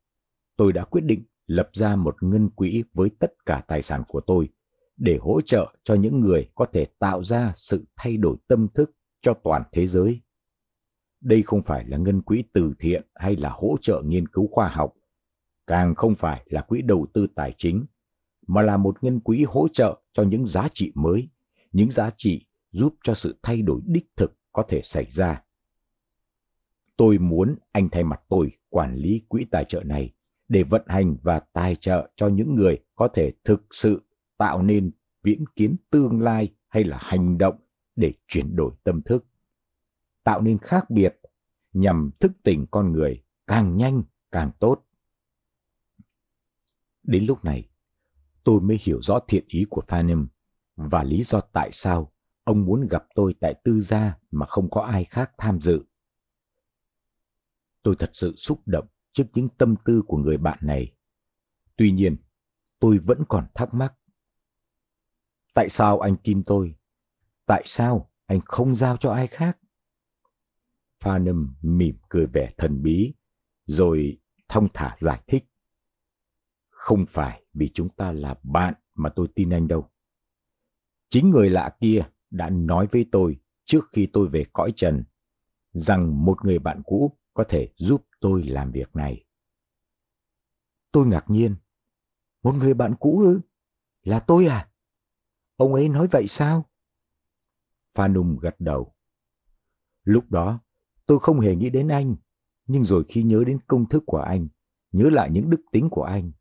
tôi đã quyết định lập ra một ngân quỹ với tất cả tài sản của tôi để hỗ trợ cho những người có thể tạo ra sự thay đổi tâm thức cho toàn thế giới. Đây không phải là ngân quỹ từ thiện hay là hỗ trợ nghiên cứu khoa học, càng không phải là quỹ đầu tư tài chính mà là một ngân quỹ hỗ trợ cho những giá trị mới, những giá trị giúp cho sự thay đổi đích thực có thể xảy ra. Tôi muốn anh thay mặt tôi quản lý quỹ tài trợ này để vận hành và tài trợ cho những người có thể thực sự tạo nên viễn kiến tương lai hay là hành động để chuyển đổi tâm thức, tạo nên khác biệt nhằm thức tỉnh con người càng nhanh càng tốt. Đến lúc này, tôi mới hiểu rõ thiện ý của Phanem và lý do tại sao ông muốn gặp tôi tại tư gia mà không có ai khác tham dự. Tôi thật sự xúc động trước những tâm tư của người bạn này. Tuy nhiên, tôi vẫn còn thắc mắc. Tại sao anh tin tôi? Tại sao anh không giao cho ai khác? Phanum mỉm cười vẻ thần bí, rồi thông thả giải thích. Không phải vì chúng ta là bạn mà tôi tin anh đâu. Chính người lạ kia đã nói với tôi trước khi tôi về cõi trần rằng một người bạn cũ có thể giúp tôi làm việc này. Tôi ngạc nhiên. Một người bạn cũ ư? Là tôi à? Ông ấy nói vậy sao? phan Nung gật đầu. Lúc đó, tôi không hề nghĩ đến anh, nhưng rồi khi nhớ đến công thức của anh, nhớ lại những đức tính của anh,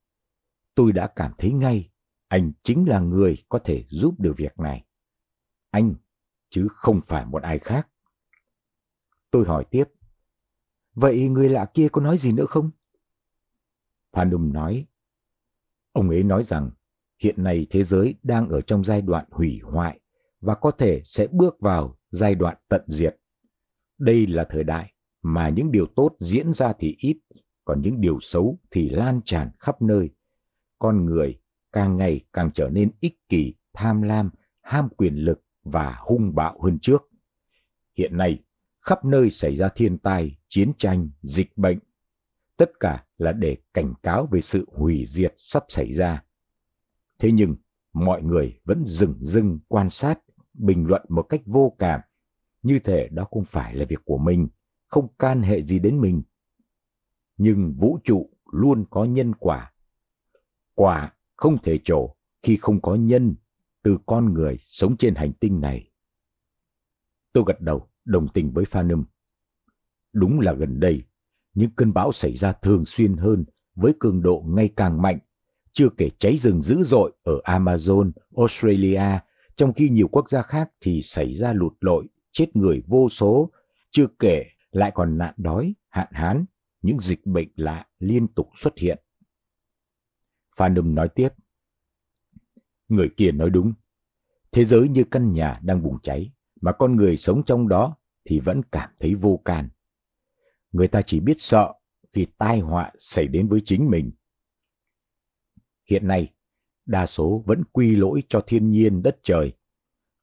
tôi đã cảm thấy ngay anh chính là người có thể giúp được việc này. Anh, chứ không phải một ai khác. Tôi hỏi tiếp, vậy người lạ kia có nói gì nữa không? Phanum nói, ông ấy nói rằng hiện nay thế giới đang ở trong giai đoạn hủy hoại và có thể sẽ bước vào giai đoạn tận diệt. Đây là thời đại mà những điều tốt diễn ra thì ít, còn những điều xấu thì lan tràn khắp nơi con người càng ngày càng trở nên ích kỷ, tham lam, ham quyền lực và hung bạo hơn trước. Hiện nay, khắp nơi xảy ra thiên tai, chiến tranh, dịch bệnh. Tất cả là để cảnh cáo về sự hủy diệt sắp xảy ra. Thế nhưng, mọi người vẫn dừng dưng quan sát, bình luận một cách vô cảm, như thể đó không phải là việc của mình, không can hệ gì đến mình. Nhưng vũ trụ luôn có nhân quả. Quả không thể trổ khi không có nhân từ con người sống trên hành tinh này. Tôi gật đầu, đồng tình với Phanum. Đúng là gần đây, những cơn bão xảy ra thường xuyên hơn với cường độ ngày càng mạnh, chưa kể cháy rừng dữ dội ở Amazon, Australia, trong khi nhiều quốc gia khác thì xảy ra lụt lội, chết người vô số, chưa kể lại còn nạn đói, hạn hán, những dịch bệnh lạ liên tục xuất hiện. Phanum nói tiếp. Người kia nói đúng. Thế giới như căn nhà đang bùng cháy, mà con người sống trong đó thì vẫn cảm thấy vô can. Người ta chỉ biết sợ khi tai họa xảy đến với chính mình. Hiện nay, đa số vẫn quy lỗi cho thiên nhiên đất trời.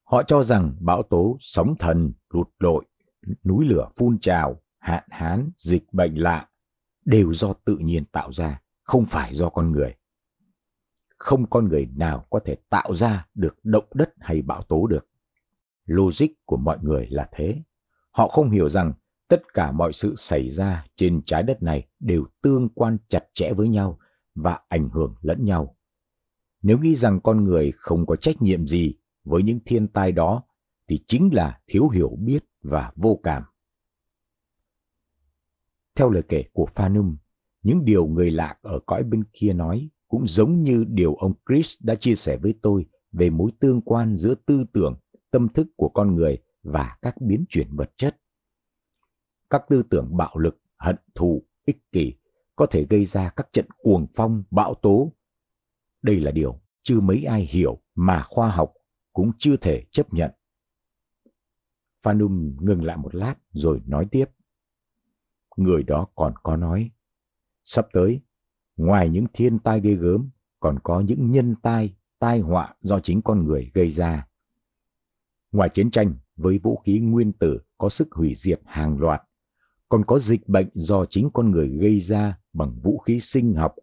Họ cho rằng bão tố, sóng thần, lụt lội, núi lửa phun trào, hạn hán, dịch bệnh lạ đều do tự nhiên tạo ra, không phải do con người. Không con người nào có thể tạo ra được động đất hay bão tố được. Logic của mọi người là thế. Họ không hiểu rằng tất cả mọi sự xảy ra trên trái đất này đều tương quan chặt chẽ với nhau và ảnh hưởng lẫn nhau. Nếu nghĩ rằng con người không có trách nhiệm gì với những thiên tai đó thì chính là thiếu hiểu biết và vô cảm. Theo lời kể của Phanum, những điều người lạ ở cõi bên kia nói cũng giống như điều ông Chris đã chia sẻ với tôi về mối tương quan giữa tư tưởng, tâm thức của con người và các biến chuyển vật chất. Các tư tưởng bạo lực, hận thù, ích kỷ có thể gây ra các trận cuồng phong, bão tố. Đây là điều chưa mấy ai hiểu mà khoa học cũng chưa thể chấp nhận. Phanum ngừng lại một lát rồi nói tiếp. Người đó còn có nói, sắp tới, ngoài những thiên tai ghê gớm, còn có những nhân tai, tai họa do chính con người gây ra. Ngoài chiến tranh với vũ khí nguyên tử có sức hủy diệt hàng loạt, còn có dịch bệnh do chính con người gây ra bằng vũ khí sinh học,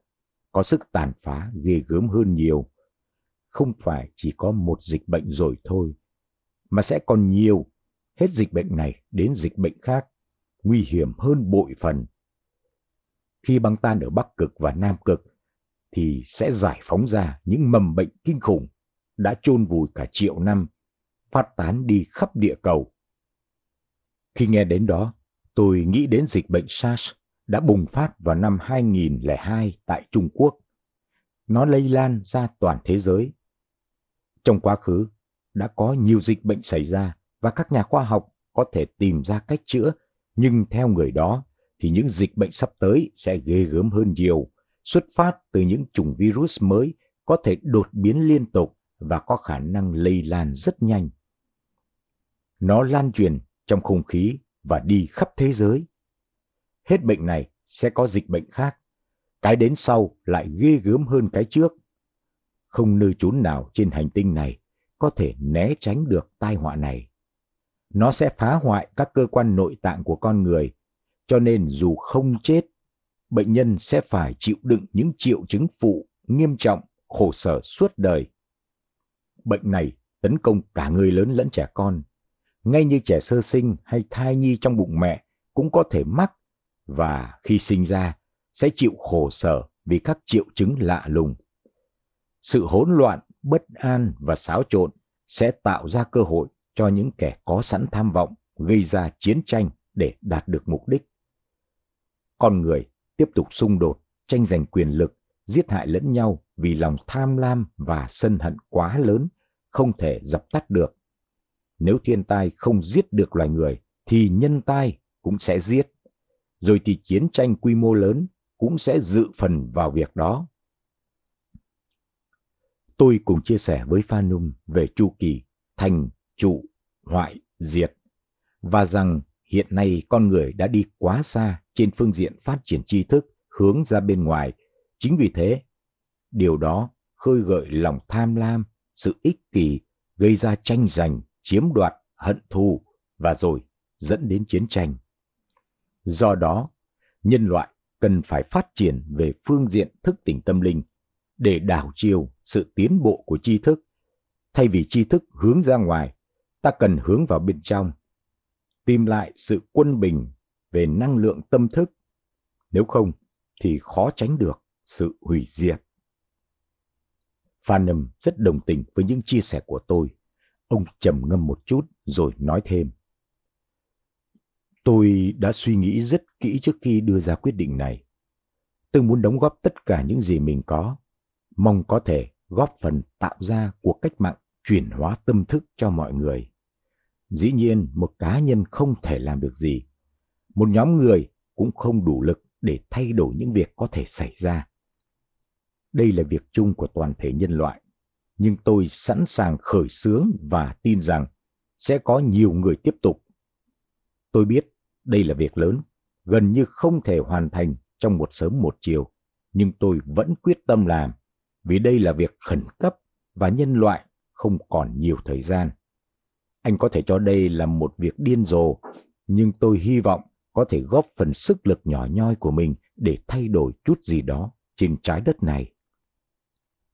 có sức tàn phá ghê gớm hơn nhiều. Không phải chỉ có một dịch bệnh rồi thôi, mà sẽ còn nhiều, hết dịch bệnh này đến dịch bệnh khác, nguy hiểm hơn bội phần. Khi băng tan ở Bắc Cực và Nam Cực, thì sẽ giải phóng ra những mầm bệnh kinh khủng đã chôn vùi cả triệu năm, phát tán đi khắp địa cầu. Khi nghe đến đó, Tôi nghĩ đến dịch bệnh SARS đã bùng phát vào năm 2002 tại Trung Quốc. Nó lây lan ra toàn thế giới. Trong quá khứ, đã có nhiều dịch bệnh xảy ra và các nhà khoa học có thể tìm ra cách chữa, nhưng theo người đó thì những dịch bệnh sắp tới sẽ ghê gớm hơn nhiều, xuất phát từ những chủng virus mới có thể đột biến liên tục và có khả năng lây lan rất nhanh. Nó lan truyền trong không khí và đi khắp thế giới. Hết bệnh này sẽ có dịch bệnh khác. Cái đến sau lại ghê gớm hơn cái trước. Không nơi trốn nào trên hành tinh này có thể né tránh được tai họa này. Nó sẽ phá hoại các cơ quan nội tạng của con người, cho nên dù không chết, bệnh nhân sẽ phải chịu đựng những triệu chứng phụ nghiêm trọng, khổ sở suốt đời. Bệnh này tấn công cả người lớn lẫn trẻ con, ngay như trẻ sơ sinh hay thai nhi trong bụng mẹ cũng có thể mắc và khi sinh ra sẽ chịu khổ sở vì các triệu chứng lạ lùng. Sự hỗn loạn, bất an và xáo trộn sẽ tạo ra cơ hội cho những kẻ có sẵn tham vọng gây ra chiến tranh để đạt được mục đích. Con người tiếp tục xung đột, tranh giành quyền lực, giết hại lẫn nhau vì lòng tham lam và sân hận quá lớn, không thể dập tắt được. Nếu thiên tai không giết được loài người, thì nhân tai cũng sẽ giết. Rồi thì chiến tranh quy mô lớn cũng sẽ dự phần vào việc đó. Tôi cùng chia sẻ với Phanum về chu kỳ thành, trụ, hoại, diệt và rằng hiện nay con người đã đi quá xa trên phương diện phát triển tri thức hướng ra bên ngoài. Chính vì thế, điều đó khơi gợi lòng tham lam, sự ích kỷ, gây ra tranh giành, chiếm đoạt, hận thù và rồi dẫn đến chiến tranh. Do đó, nhân loại cần phải phát triển về phương diện thức tỉnh tâm linh, để đảo chiều sự tiến bộ của tri thức. Thay vì tri thức hướng ra ngoài, ta cần hướng vào bên trong, tìm lại sự quân bình về năng lượng tâm thức. Nếu không, thì khó tránh được sự hủy diệt. Phanum rất đồng tình với những chia sẻ của tôi. Ông trầm ngâm một chút rồi nói thêm. Tôi đã suy nghĩ rất kỹ trước khi đưa ra quyết định này. Tôi muốn đóng góp tất cả những gì mình có, mong có thể góp phần tạo ra cuộc cách mạng chuyển hóa tâm thức cho mọi người. Dĩ nhiên, một cá nhân không thể làm được gì. Một nhóm người cũng không đủ lực để thay đổi những việc có thể xảy ra. Đây là việc chung của toàn thể nhân loại, nhưng tôi sẵn sàng khởi xướng và tin rằng sẽ có nhiều người tiếp tục. Tôi biết đây là việc lớn, gần như không thể hoàn thành trong một sớm một chiều, nhưng tôi vẫn quyết tâm làm, vì đây là việc khẩn cấp và nhân loại không còn nhiều thời gian. Anh có thể cho đây là một việc điên rồ, nhưng tôi hy vọng có thể góp phần sức lực nhỏ nhoi của mình để thay đổi chút gì đó trên trái đất này.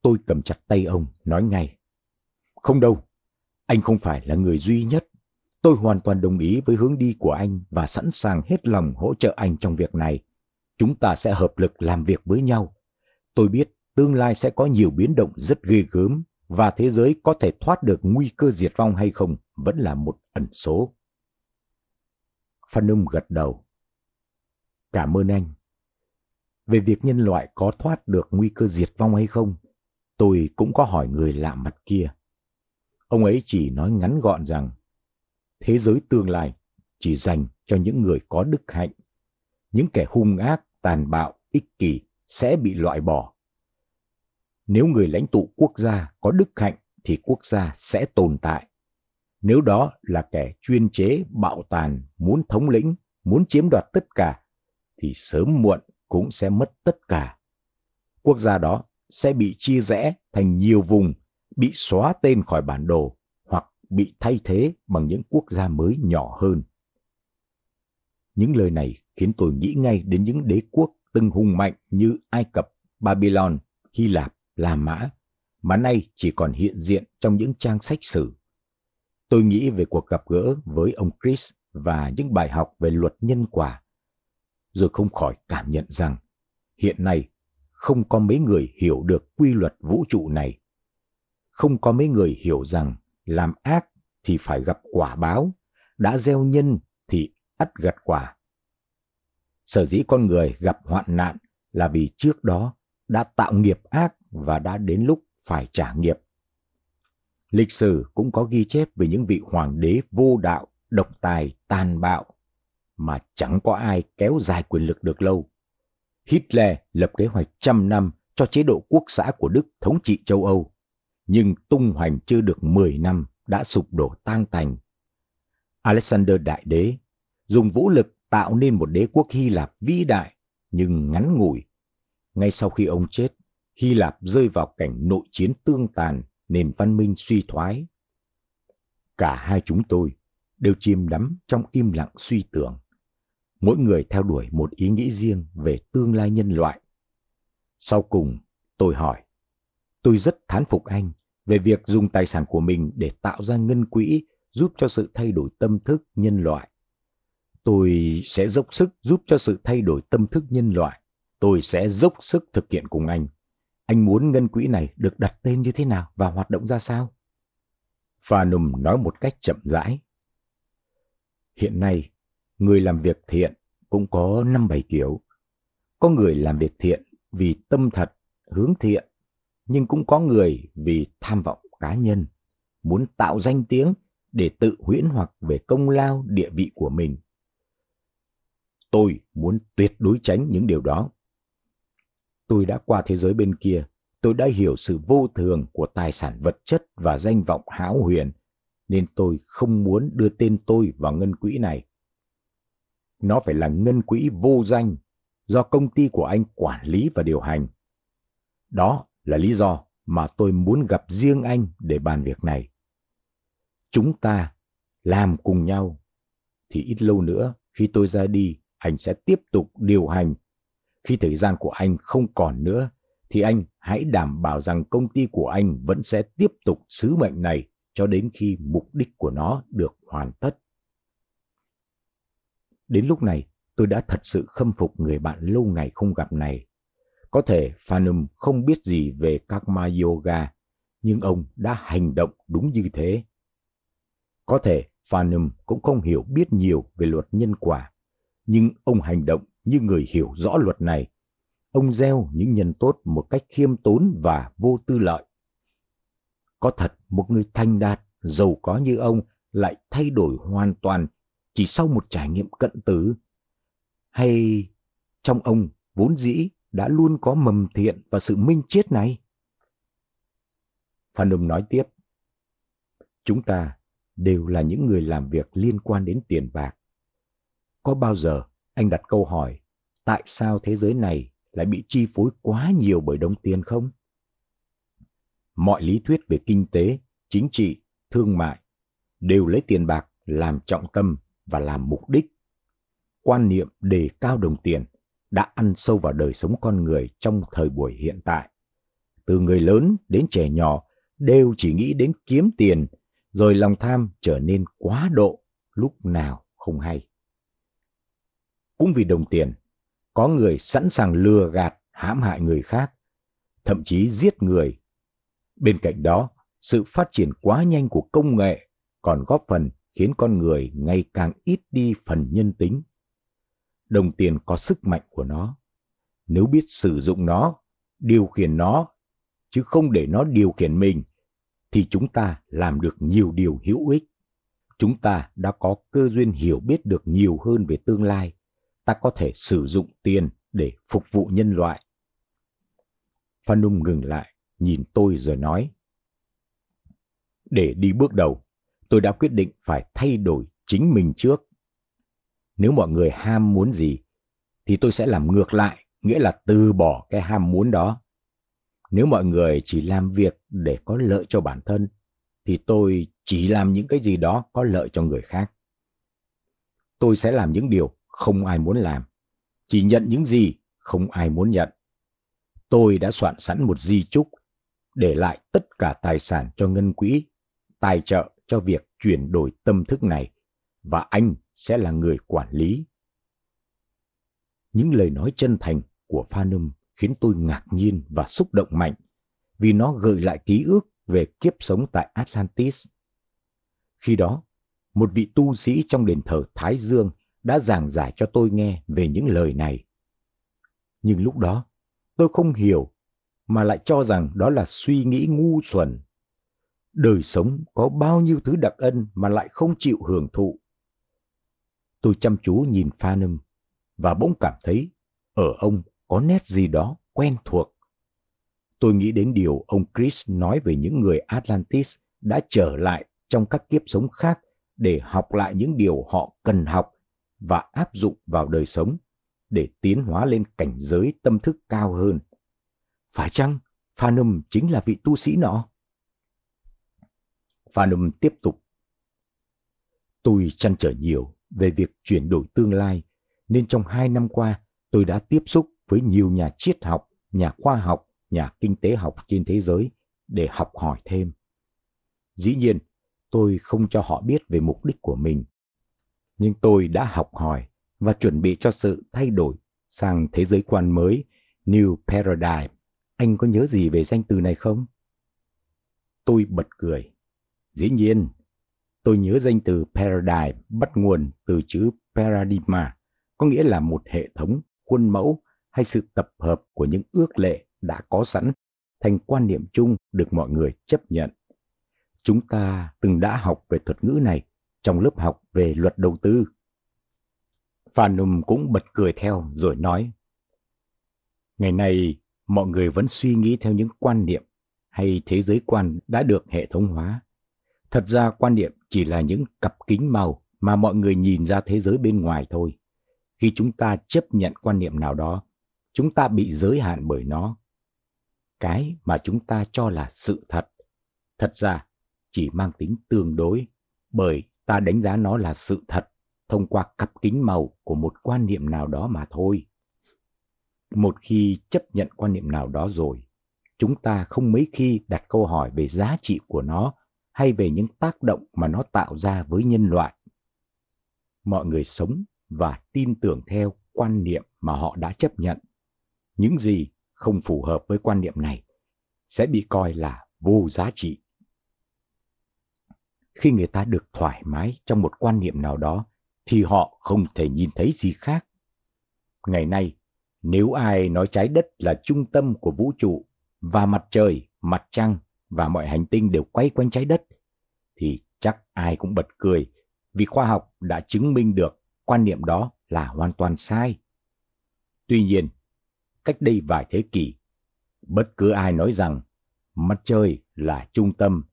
Tôi cầm chặt tay ông, nói ngay. Không đâu, anh không phải là người duy nhất. Tôi hoàn toàn đồng ý với hướng đi của anh và sẵn sàng hết lòng hỗ trợ anh trong việc này. Chúng ta sẽ hợp lực làm việc với nhau. Tôi biết tương lai sẽ có nhiều biến động rất ghê gớm và thế giới có thể thoát được nguy cơ diệt vong hay không vẫn là một ẩn số. Phan ông gật đầu. Cảm ơn anh. Về việc nhân loại có thoát được nguy cơ diệt vong hay không, tôi cũng có hỏi người lạ mặt kia. Ông ấy chỉ nói ngắn gọn rằng thế giới tương lai chỉ dành cho những người có đức hạnh. Những kẻ hung ác, tàn bạo, ích kỷ sẽ bị loại bỏ. Nếu người lãnh tụ quốc gia có đức hạnh thì quốc gia sẽ tồn tại. Nếu đó là kẻ chuyên chế, bạo tàn, muốn thống lĩnh, muốn chiếm đoạt tất cả, thì sớm muộn cũng sẽ mất tất cả. Quốc gia đó sẽ bị chia rẽ thành nhiều vùng, bị xóa tên khỏi bản đồ hoặc bị thay thế bằng những quốc gia mới nhỏ hơn. Những lời này khiến tôi nghĩ ngay đến những đế quốc từng hùng mạnh như Ai Cập, Babylon, Hy Lạp, La Mã, mà nay chỉ còn hiện diện trong những trang sách sử. Tôi nghĩ về cuộc gặp gỡ với ông Chris và những bài học về luật nhân quả, rồi không khỏi cảm nhận rằng hiện nay không có mấy người hiểu được quy luật vũ trụ này. Không có mấy người hiểu rằng làm ác thì phải gặp quả báo, đã gieo nhân thì ắt gặt quả. Sở dĩ con người gặp hoạn nạn là vì trước đó đã tạo nghiệp ác và đã đến lúc phải trả nghiệp. Lịch sử cũng có ghi chép về những vị hoàng đế vô đạo, độc tài, tàn bạo, mà chẳng có ai kéo dài quyền lực được lâu. Hitler lập kế hoạch trăm năm cho chế độ quốc xã của Đức thống trị châu Âu, nhưng tung hoành chưa được 10 năm đã sụp đổ tan tành. Alexander Đại Đế dùng vũ lực tạo nên một đế quốc Hy Lạp vĩ đại nhưng ngắn ngủi. Ngay sau khi ông chết, Hy Lạp rơi vào cảnh nội chiến tương tàn, nền văn minh suy thoái. Cả hai chúng tôi đều chìm đắm trong im lặng suy tưởng. Mỗi người theo đuổi một ý nghĩ riêng về tương lai nhân loại. Sau cùng, tôi hỏi, tôi rất thán phục anh về việc dùng tài sản của mình để tạo ra ngân quỹ giúp cho sự thay đổi tâm thức nhân loại. Tôi sẽ dốc sức giúp cho sự thay đổi tâm thức nhân loại. Tôi sẽ dốc sức thực hiện cùng anh. Anh muốn ngân quỹ này được đặt tên như thế nào và hoạt động ra sao? Phanum nói một cách chậm rãi. Hiện nay, người làm việc thiện cũng có năm bảy kiểu. Có người làm việc thiện vì tâm thật, hướng thiện, nhưng cũng có người vì tham vọng cá nhân, muốn tạo danh tiếng để tự huyễn hoặc về công lao địa vị của mình. Tôi muốn tuyệt đối tránh những điều đó. Tôi đã qua thế giới bên kia, tôi đã hiểu sự vô thường của tài sản vật chất và danh vọng hão huyền, nên tôi không muốn đưa tên tôi vào ngân quỹ này. Nó phải là ngân quỹ vô danh, do công ty của anh quản lý và điều hành. Đó là lý do mà tôi muốn gặp riêng anh để bàn việc này. Chúng ta làm cùng nhau, thì ít lâu nữa khi tôi ra đi, anh sẽ tiếp tục điều hành. Khi thời gian của anh không còn nữa, thì anh hãy đảm bảo rằng công ty của anh vẫn sẽ tiếp tục sứ mệnh này cho đến khi mục đích của nó được hoàn tất. Đến lúc này, tôi đã thật sự khâm phục người bạn lâu ngày không gặp này. Có thể Phanum không biết gì về Karma Yoga, nhưng ông đã hành động đúng như thế. Có thể Phanum cũng không hiểu biết nhiều về luật nhân quả, nhưng ông hành động như người hiểu rõ luật này. Ông gieo những nhân tốt một cách khiêm tốn và vô tư lợi. Có thật một người thanh đạt, giàu có như ông lại thay đổi hoàn toàn chỉ sau một trải nghiệm cận tử? Hay trong ông vốn dĩ đã luôn có mầm thiện và sự minh triết này? Phan Đông nói tiếp, chúng ta đều là những người làm việc liên quan đến tiền bạc. Có bao giờ anh đặt câu hỏi tại sao thế giới này lại bị chi phối quá nhiều bởi đồng tiền không? Mọi lý thuyết về kinh tế, chính trị, thương mại đều lấy tiền bạc làm trọng tâm và làm mục đích. Quan niệm đề cao đồng tiền đã ăn sâu vào đời sống con người trong thời buổi hiện tại. Từ người lớn đến trẻ nhỏ đều chỉ nghĩ đến kiếm tiền, rồi lòng tham trở nên quá độ lúc nào không hay. Cũng vì đồng tiền, có người sẵn sàng lừa gạt, hãm hại người khác, thậm chí giết người. Bên cạnh đó, sự phát triển quá nhanh của công nghệ còn góp phần khiến con người ngày càng ít đi phần nhân tính. Đồng tiền có sức mạnh của nó. Nếu biết sử dụng nó, điều khiển nó, chứ không để nó điều khiển mình, thì chúng ta làm được nhiều điều hữu ích. Chúng ta đã có cơ duyên hiểu biết được nhiều hơn về tương lai. Ta có thể sử dụng tiền để phục vụ nhân loại. Phan Nung ngừng lại, nhìn tôi rồi nói. Để đi bước đầu, tôi đã quyết định phải thay đổi chính mình trước. Nếu mọi người ham muốn gì, thì tôi sẽ làm ngược lại, nghĩa là từ bỏ cái ham muốn đó. Nếu mọi người chỉ làm việc để có lợi cho bản thân, thì tôi chỉ làm những cái gì đó có lợi cho người khác. Tôi sẽ làm những điều không ai muốn làm, chỉ nhận những gì không ai muốn nhận. Tôi đã soạn sẵn một di chúc, để lại tất cả tài sản cho ngân quỹ, tài trợ cho việc chuyển đổi tâm thức này và anh sẽ là người quản lý. Những lời nói chân thành của Phanum khiến tôi ngạc nhiên và xúc động mạnh vì nó gợi lại ký ức về kiếp sống tại Atlantis. Khi đó, một vị tu sĩ trong đền thờ Thái Dương đã giảng giải cho tôi nghe về những lời này. Nhưng lúc đó, tôi không hiểu mà lại cho rằng đó là suy nghĩ ngu xuẩn đời sống có bao nhiêu thứ đặc ân mà lại không chịu hưởng thụ. Tôi chăm chú nhìn Phanum và bỗng cảm thấy ở ông có nét gì đó quen thuộc. Tôi nghĩ đến điều ông Chris nói về những người Atlantis đã trở lại trong các kiếp sống khác để học lại những điều họ cần học và áp dụng vào đời sống để tiến hóa lên cảnh giới tâm thức cao hơn. Phải chăng Phanum chính là vị tu sĩ nọ? Phanum tiếp tục. Tôi chăn trở nhiều về việc chuyển đổi tương lai, nên trong hai năm qua tôi đã tiếp xúc với nhiều nhà triết học, nhà khoa học, nhà kinh tế học trên thế giới để học hỏi thêm. Dĩ nhiên, tôi không cho họ biết về mục đích của mình, nhưng tôi đã học hỏi và chuẩn bị cho sự thay đổi sang thế giới quan mới, New Paradigm. Anh có nhớ gì về danh từ này không? Tôi bật cười. Dĩ nhiên, tôi nhớ danh từ paradigm bắt nguồn từ chữ paradigma, có nghĩa là một hệ thống, khuôn mẫu hay sự tập hợp của những ước lệ đã có sẵn thành quan niệm chung được mọi người chấp nhận. Chúng ta từng đã học về thuật ngữ này trong lớp học về luật đầu tư. Phanum cũng bật cười theo rồi nói, Ngày nay, mọi người vẫn suy nghĩ theo những quan niệm hay thế giới quan đã được hệ thống hóa Thật ra quan niệm chỉ là những cặp kính màu mà mọi người nhìn ra thế giới bên ngoài thôi. Khi chúng ta chấp nhận quan niệm nào đó, chúng ta bị giới hạn bởi nó. Cái mà chúng ta cho là sự thật, thật ra chỉ mang tính tương đối bởi ta đánh giá nó là sự thật thông qua cặp kính màu của một quan niệm nào đó mà thôi. Một khi chấp nhận quan niệm nào đó rồi, chúng ta không mấy khi đặt câu hỏi về giá trị của nó hay về những tác động mà nó tạo ra với nhân loại. Mọi người sống và tin tưởng theo quan niệm mà họ đã chấp nhận. Những gì không phù hợp với quan niệm này sẽ bị coi là vô giá trị. Khi người ta được thoải mái trong một quan niệm nào đó thì họ không thể nhìn thấy gì khác. Ngày nay, nếu ai nói trái đất là trung tâm của vũ trụ và mặt trời, mặt trăng và mọi hành tinh đều quay quanh trái đất, thì chắc ai cũng bật cười vì khoa học đã chứng minh được quan niệm đó là hoàn toàn sai. Tuy nhiên, cách đây vài thế kỷ, bất cứ ai nói rằng mặt trời là trung tâm,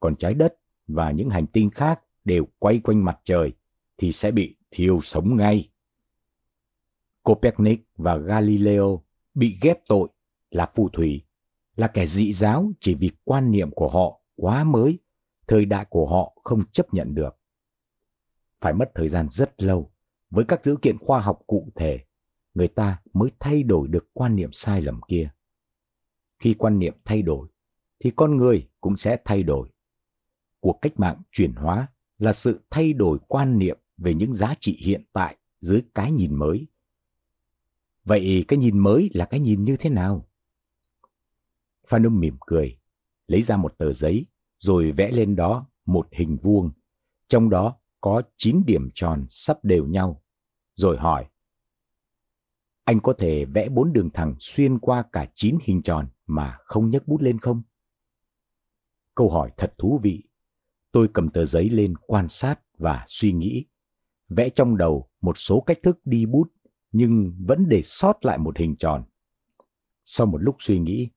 còn trái đất và những hành tinh khác đều quay quanh mặt trời thì sẽ bị thiêu sống ngay. Copernic và Galileo bị ghép tội là phù thủy, là kẻ dị giáo chỉ vì quan niệm của họ quá mới, thời đại của họ không chấp nhận được. Phải mất thời gian rất lâu với các dữ kiện khoa học cụ thể, người ta mới thay đổi được quan niệm sai lầm kia. Khi quan niệm thay đổi, thì con người cũng sẽ thay đổi. Cuộc cách mạng chuyển hóa là sự thay đổi quan niệm về những giá trị hiện tại dưới cái nhìn mới. Vậy cái nhìn mới là cái nhìn như thế nào? Phan Âm mỉm cười, lấy ra một tờ giấy rồi vẽ lên đó một hình vuông, trong đó có 9 điểm tròn sắp đều nhau, rồi hỏi. Anh có thể vẽ bốn đường thẳng xuyên qua cả 9 hình tròn mà không nhấc bút lên không? Câu hỏi thật thú vị. Tôi cầm tờ giấy lên quan sát và suy nghĩ, vẽ trong đầu một số cách thức đi bút nhưng vẫn để sót lại một hình tròn. Sau một lúc suy nghĩ,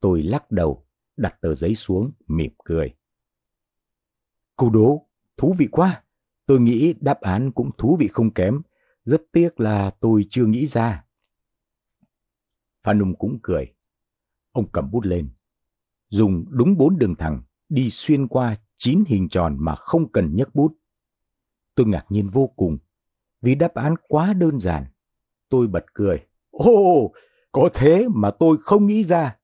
tôi lắc đầu, đặt tờ giấy xuống, mỉm cười. Câu đố, thú vị quá. Tôi nghĩ đáp án cũng thú vị không kém. Rất tiếc là tôi chưa nghĩ ra. Phan Nung cũng cười. Ông cầm bút lên. Dùng đúng bốn đường thẳng, đi xuyên qua chín hình tròn mà không cần nhấc bút. Tôi ngạc nhiên vô cùng, vì đáp án quá đơn giản. Tôi bật cười. Ồ, có thế mà tôi không nghĩ ra.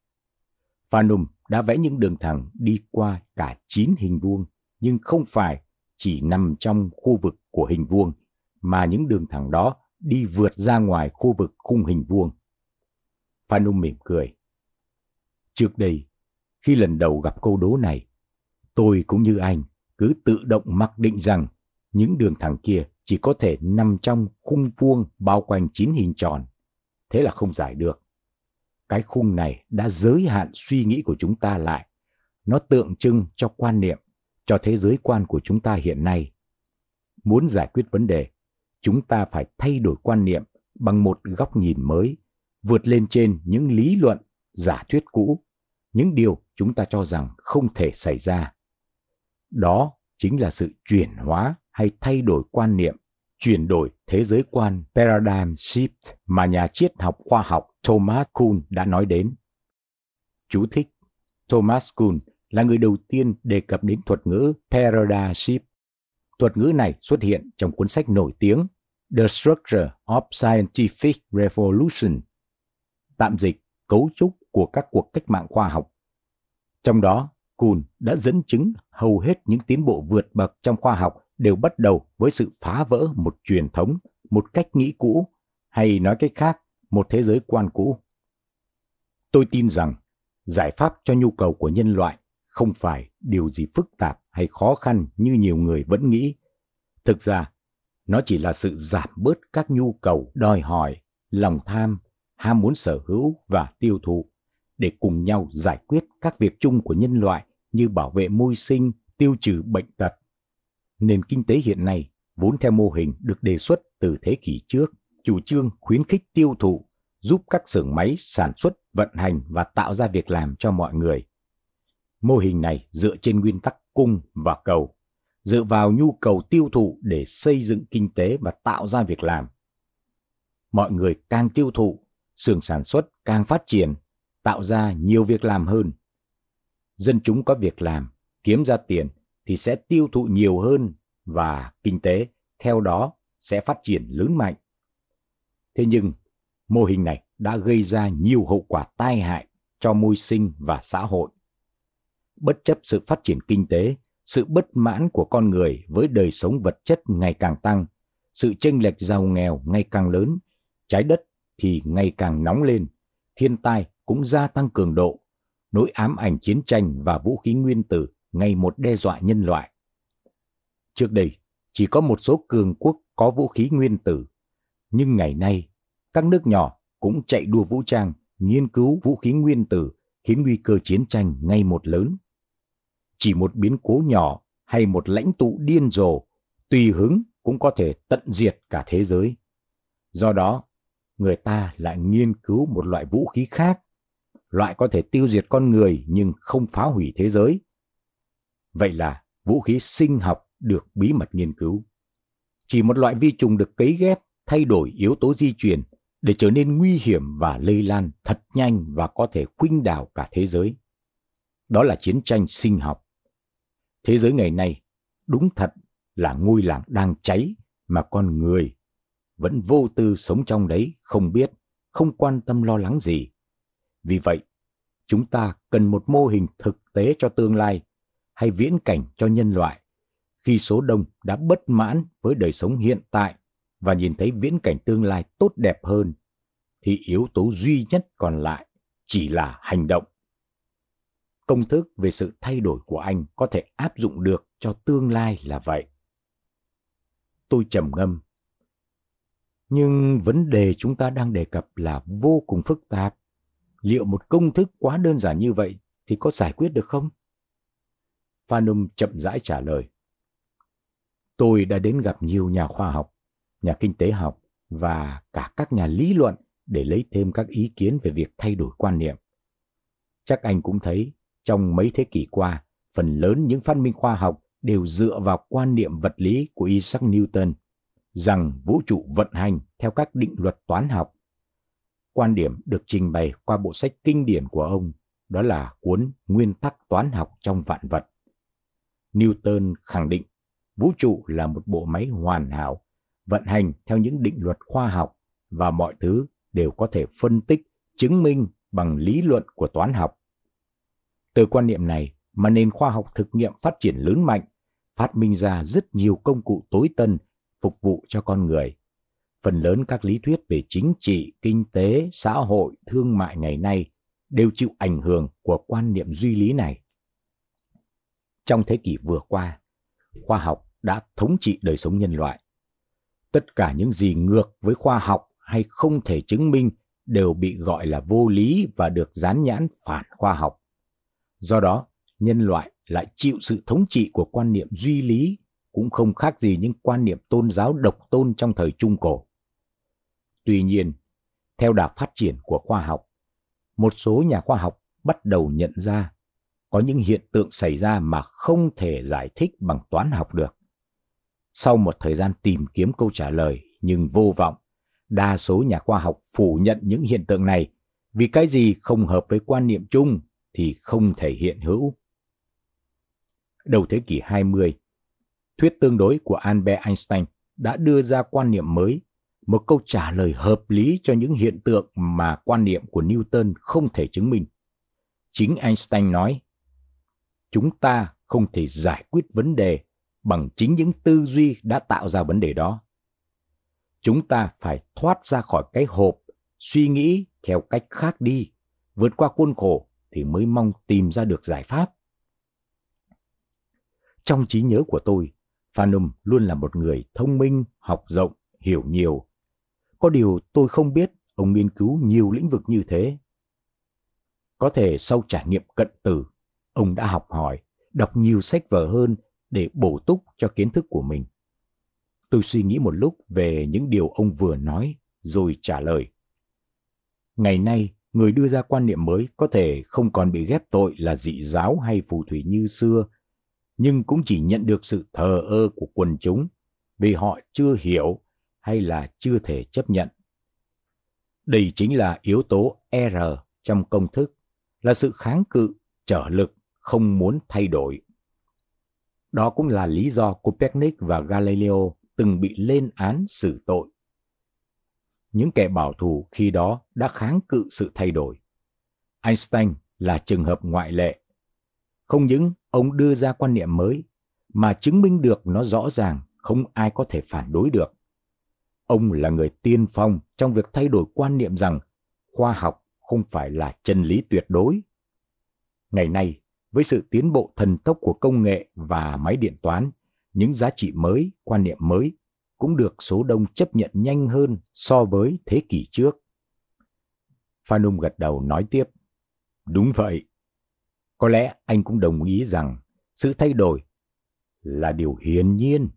Phanum đã vẽ những đường thẳng đi qua cả chín hình vuông, nhưng không phải chỉ nằm trong khu vực của hình vuông, mà những đường thẳng đó đi vượt ra ngoài khu vực khung hình vuông. Phanum mỉm cười. Trước đây, khi lần đầu gặp câu đố này, tôi cũng như anh cứ tự động mặc định rằng những đường thẳng kia chỉ có thể nằm trong khung vuông bao quanh chín hình tròn. Thế là không giải được. Cái khung này đã giới hạn suy nghĩ của chúng ta lại. Nó tượng trưng cho quan niệm, cho thế giới quan của chúng ta hiện nay. Muốn giải quyết vấn đề, chúng ta phải thay đổi quan niệm bằng một góc nhìn mới, vượt lên trên những lý luận, giả thuyết cũ, những điều chúng ta cho rằng không thể xảy ra. Đó chính là sự chuyển hóa hay thay đổi quan niệm, chuyển đổi thế giới quan paradigm shift mà nhà triết học khoa học Thomas Kuhn đã nói đến. Chú thích Thomas Kuhn là người đầu tiên đề cập đến thuật ngữ paradigm shift. Thuật ngữ này xuất hiện trong cuốn sách nổi tiếng The Structure of Scientific Revolution, tạm dịch cấu trúc của các cuộc cách mạng khoa học. Trong đó, Kuhn đã dẫn chứng hầu hết những tiến bộ vượt bậc trong khoa học đều bắt đầu với sự phá vỡ một truyền thống, một cách nghĩ cũ, hay nói cách khác, một thế giới quan cũ. Tôi tin rằng giải pháp cho nhu cầu của nhân loại không phải điều gì phức tạp hay khó khăn như nhiều người vẫn nghĩ. Thực ra, nó chỉ là sự giảm bớt các nhu cầu đòi hỏi, lòng tham, ham muốn sở hữu và tiêu thụ để cùng nhau giải quyết các việc chung của nhân loại như bảo vệ môi sinh, tiêu trừ bệnh tật, nền kinh tế hiện nay vốn theo mô hình được đề xuất từ thế kỷ trước, chủ trương khuyến khích tiêu thụ, giúp các xưởng máy sản xuất, vận hành và tạo ra việc làm cho mọi người. Mô hình này dựa trên nguyên tắc cung và cầu, dựa vào nhu cầu tiêu thụ để xây dựng kinh tế và tạo ra việc làm. Mọi người càng tiêu thụ, xưởng sản xuất càng phát triển, tạo ra nhiều việc làm hơn. Dân chúng có việc làm, kiếm ra tiền thì sẽ tiêu thụ nhiều hơn và kinh tế theo đó sẽ phát triển lớn mạnh. Thế nhưng, Mô hình này đã gây ra nhiều hậu quả tai hại cho môi sinh và xã hội. Bất chấp sự phát triển kinh tế, sự bất mãn của con người với đời sống vật chất ngày càng tăng, sự chênh lệch giàu nghèo ngày càng lớn, trái đất thì ngày càng nóng lên, thiên tai cũng gia tăng cường độ, nỗi ám ảnh chiến tranh và vũ khí nguyên tử ngày một đe dọa nhân loại. Trước đây, chỉ có một số cường quốc có vũ khí nguyên tử, nhưng ngày nay, các nước nhỏ cũng chạy đua vũ trang, nghiên cứu vũ khí nguyên tử khiến nguy cơ chiến tranh ngày một lớn. Chỉ một biến cố nhỏ hay một lãnh tụ điên rồ, tùy hứng cũng có thể tận diệt cả thế giới. Do đó, người ta lại nghiên cứu một loại vũ khí khác, loại có thể tiêu diệt con người nhưng không phá hủy thế giới. Vậy là vũ khí sinh học được bí mật nghiên cứu. Chỉ một loại vi trùng được cấy ghép thay đổi yếu tố di truyền để trở nên nguy hiểm và lây lan thật nhanh và có thể khuynh đảo cả thế giới. Đó là chiến tranh sinh học. Thế giới ngày nay đúng thật là ngôi làng đang cháy mà con người vẫn vô tư sống trong đấy không biết, không quan tâm lo lắng gì. Vì vậy, chúng ta cần một mô hình thực tế cho tương lai hay viễn cảnh cho nhân loại, khi số đông đã bất mãn với đời sống hiện tại và nhìn thấy viễn cảnh tương lai tốt đẹp hơn, thì yếu tố duy nhất còn lại chỉ là hành động. Công thức về sự thay đổi của anh có thể áp dụng được cho tương lai là vậy. Tôi trầm ngâm. Nhưng vấn đề chúng ta đang đề cập là vô cùng phức tạp. Liệu một công thức quá đơn giản như vậy thì có giải quyết được không? Phanum chậm rãi trả lời tôi đã đến gặp nhiều nhà khoa học nhà kinh tế học và cả các nhà lý luận để lấy thêm các ý kiến về việc thay đổi quan niệm. Chắc anh cũng thấy, trong mấy thế kỷ qua, phần lớn những phát minh khoa học đều dựa vào quan niệm vật lý của Isaac Newton, rằng vũ trụ vận hành theo các định luật toán học. Quan điểm được trình bày qua bộ sách kinh điển của ông, đó là cuốn Nguyên tắc toán học trong vạn vật. Newton khẳng định vũ trụ là một bộ máy hoàn hảo, vận hành theo những định luật khoa học và mọi thứ đều có thể phân tích, chứng minh bằng lý luận của toán học. Từ quan niệm này mà nền khoa học thực nghiệm phát triển lớn mạnh, phát minh ra rất nhiều công cụ tối tân phục vụ cho con người. Phần lớn các lý thuyết về chính trị, kinh tế, xã hội, thương mại ngày nay đều chịu ảnh hưởng của quan niệm duy lý này. Trong thế kỷ vừa qua, khoa học đã thống trị đời sống nhân loại. Tất cả những gì ngược với khoa học hay không thể chứng minh đều bị gọi là vô lý và được dán nhãn phản khoa học. Do đó, nhân loại lại chịu sự thống trị của quan niệm duy lý cũng không khác gì những quan niệm tôn giáo độc tôn trong thời Trung Cổ. Tuy nhiên, theo đà phát triển của khoa học, một số nhà khoa học bắt đầu nhận ra có những hiện tượng xảy ra mà không thể giải thích bằng toán học được. Sau một thời gian tìm kiếm câu trả lời nhưng vô vọng, đa số nhà khoa học phủ nhận những hiện tượng này vì cái gì không hợp với quan niệm chung thì không thể hiện hữu. Đầu thế kỷ 20, thuyết tương đối của Albert Einstein đã đưa ra quan niệm mới, một câu trả lời hợp lý cho những hiện tượng mà quan niệm của Newton không thể chứng minh. Chính Einstein nói, chúng ta không thể giải quyết vấn đề bằng chính những tư duy đã tạo ra vấn đề đó chúng ta phải thoát ra khỏi cái hộp, suy nghĩ theo cách khác đi, vượt qua khuôn khổ thì mới mong tìm ra được giải pháp. Trong trí nhớ của tôi, Phanum luôn là một người thông minh, học rộng, hiểu nhiều. Có điều tôi không biết ông nghiên cứu nhiều lĩnh vực như thế. Có thể sau trải nghiệm cận tử, ông đã học hỏi, đọc nhiều sách vở hơn để bổ túc cho kiến thức của mình. Tôi suy nghĩ một lúc về những điều ông vừa nói, rồi trả lời. Ngày nay, người đưa ra quan niệm mới có thể không còn bị ghép tội là dị giáo hay phù thủy như xưa, nhưng cũng chỉ nhận được sự thờ ơ của quần chúng vì họ chưa hiểu hay là chưa thể chấp nhận. Đây chính là yếu tố R trong công thức, là sự kháng cự, trở lực, không muốn thay đổi. Đó cũng là lý do Copernic và Galileo từng bị lên án xử tội. những kẻ bảo thủ khi đó đã kháng cự sự thay đổi. Einstein là trường hợp ngoại lệ. Không những ông đưa ra quan niệm mới, mà chứng minh được nó rõ ràng không ai có thể phản đối được. Ông là người tiên phong trong việc thay đổi quan niệm rằng khoa học không phải là chân lý tuyệt đối. Ngày nay, với sự tiến bộ thần tốc của công nghệ và máy điện toán, những giá trị mới, quan niệm mới cũng được số đông chấp nhận nhanh hơn so với thế kỷ trước. Phanum gật đầu nói tiếp. Đúng vậy. Có lẽ anh cũng đồng ý rằng sự thay đổi là điều hiển nhiên,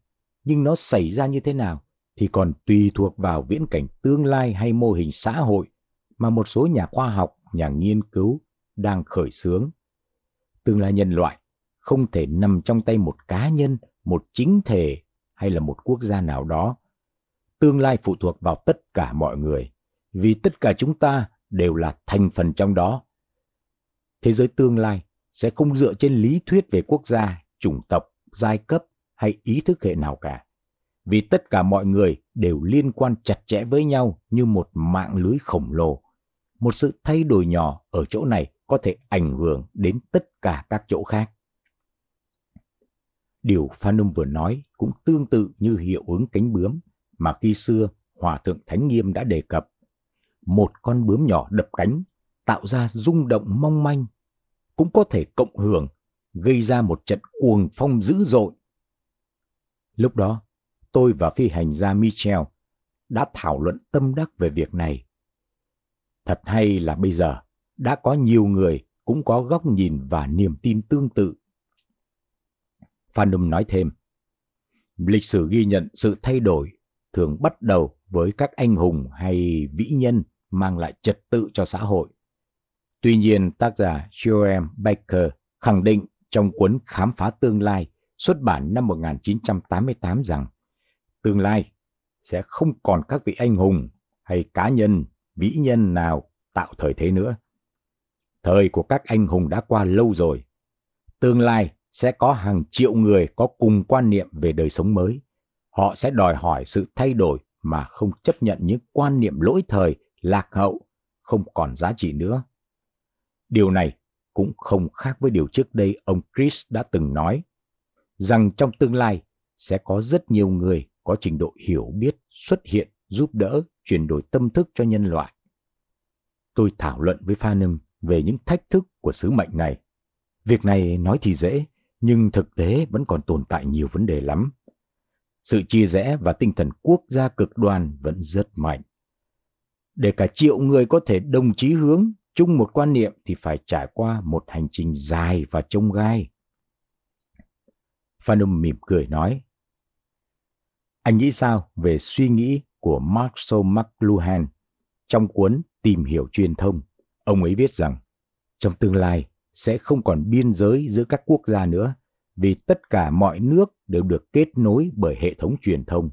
nhưng nó xảy ra như thế nào thì còn tùy thuộc vào viễn cảnh tương lai hay mô hình xã hội mà một số nhà khoa học, nhà nghiên cứu đang khởi xướng. Tương lai nhân loại không thể nằm trong tay một cá nhân, một chính thể hay là một quốc gia nào đó. Tương lai phụ thuộc vào tất cả mọi người, vì tất cả chúng ta đều là thành phần trong đó. Thế giới tương lai sẽ không dựa trên lý thuyết về quốc gia, chủng tộc, giai cấp hay ý thức hệ nào cả. Vì tất cả mọi người đều liên quan chặt chẽ với nhau như một mạng lưới khổng lồ. Một sự thay đổi nhỏ ở chỗ này có thể ảnh hưởng đến tất cả các chỗ khác. Điều Phanum vừa nói cũng tương tự như hiệu ứng cánh bướm mà khi xưa Hòa Thượng Thánh Nghiêm đã đề cập. Một con bướm nhỏ đập cánh tạo ra rung động mong manh, cũng có thể cộng hưởng, gây ra một trận cuồng phong dữ dội. Lúc đó, tôi và phi hành gia Michel đã thảo luận tâm đắc về việc này. Thật hay là bây giờ, đã có nhiều người cũng có góc nhìn và niềm tin tương tự. Phanum nói thêm, lịch sử ghi nhận sự thay đổi thường bắt đầu với các anh hùng hay vĩ nhân mang lại trật tự cho xã hội. Tuy nhiên, tác giả Joel Baker khẳng định trong cuốn Khám phá tương lai xuất bản năm 1988 rằng tương lai sẽ không còn các vị anh hùng hay cá nhân, vĩ nhân nào tạo thời thế nữa. Thời của các anh hùng đã qua lâu rồi. Tương lai sẽ có hàng triệu người có cùng quan niệm về đời sống mới. Họ sẽ đòi hỏi sự thay đổi mà không chấp nhận những quan niệm lỗi thời, lạc hậu, không còn giá trị nữa. Điều này cũng không khác với điều trước đây ông Chris đã từng nói, rằng trong tương lai sẽ có rất nhiều người có trình độ hiểu biết xuất hiện giúp đỡ chuyển đổi tâm thức cho nhân loại. Tôi thảo luận với Phanum về những thách thức của sứ mệnh này. Việc này nói thì dễ, nhưng thực tế vẫn còn tồn tại nhiều vấn đề lắm. Sự chia rẽ và tinh thần quốc gia cực đoan vẫn rất mạnh. Để cả triệu người có thể đồng chí hướng chung một quan niệm thì phải trải qua một hành trình dài và trông gai. Phanum mỉm cười nói, anh nghĩ sao về suy nghĩ của Marshall McLuhan trong cuốn Tìm hiểu truyền thông? Ông ấy viết rằng, trong tương lai sẽ không còn biên giới giữa các quốc gia nữa, vì tất cả mọi nước đều được kết nối bởi hệ thống truyền thông.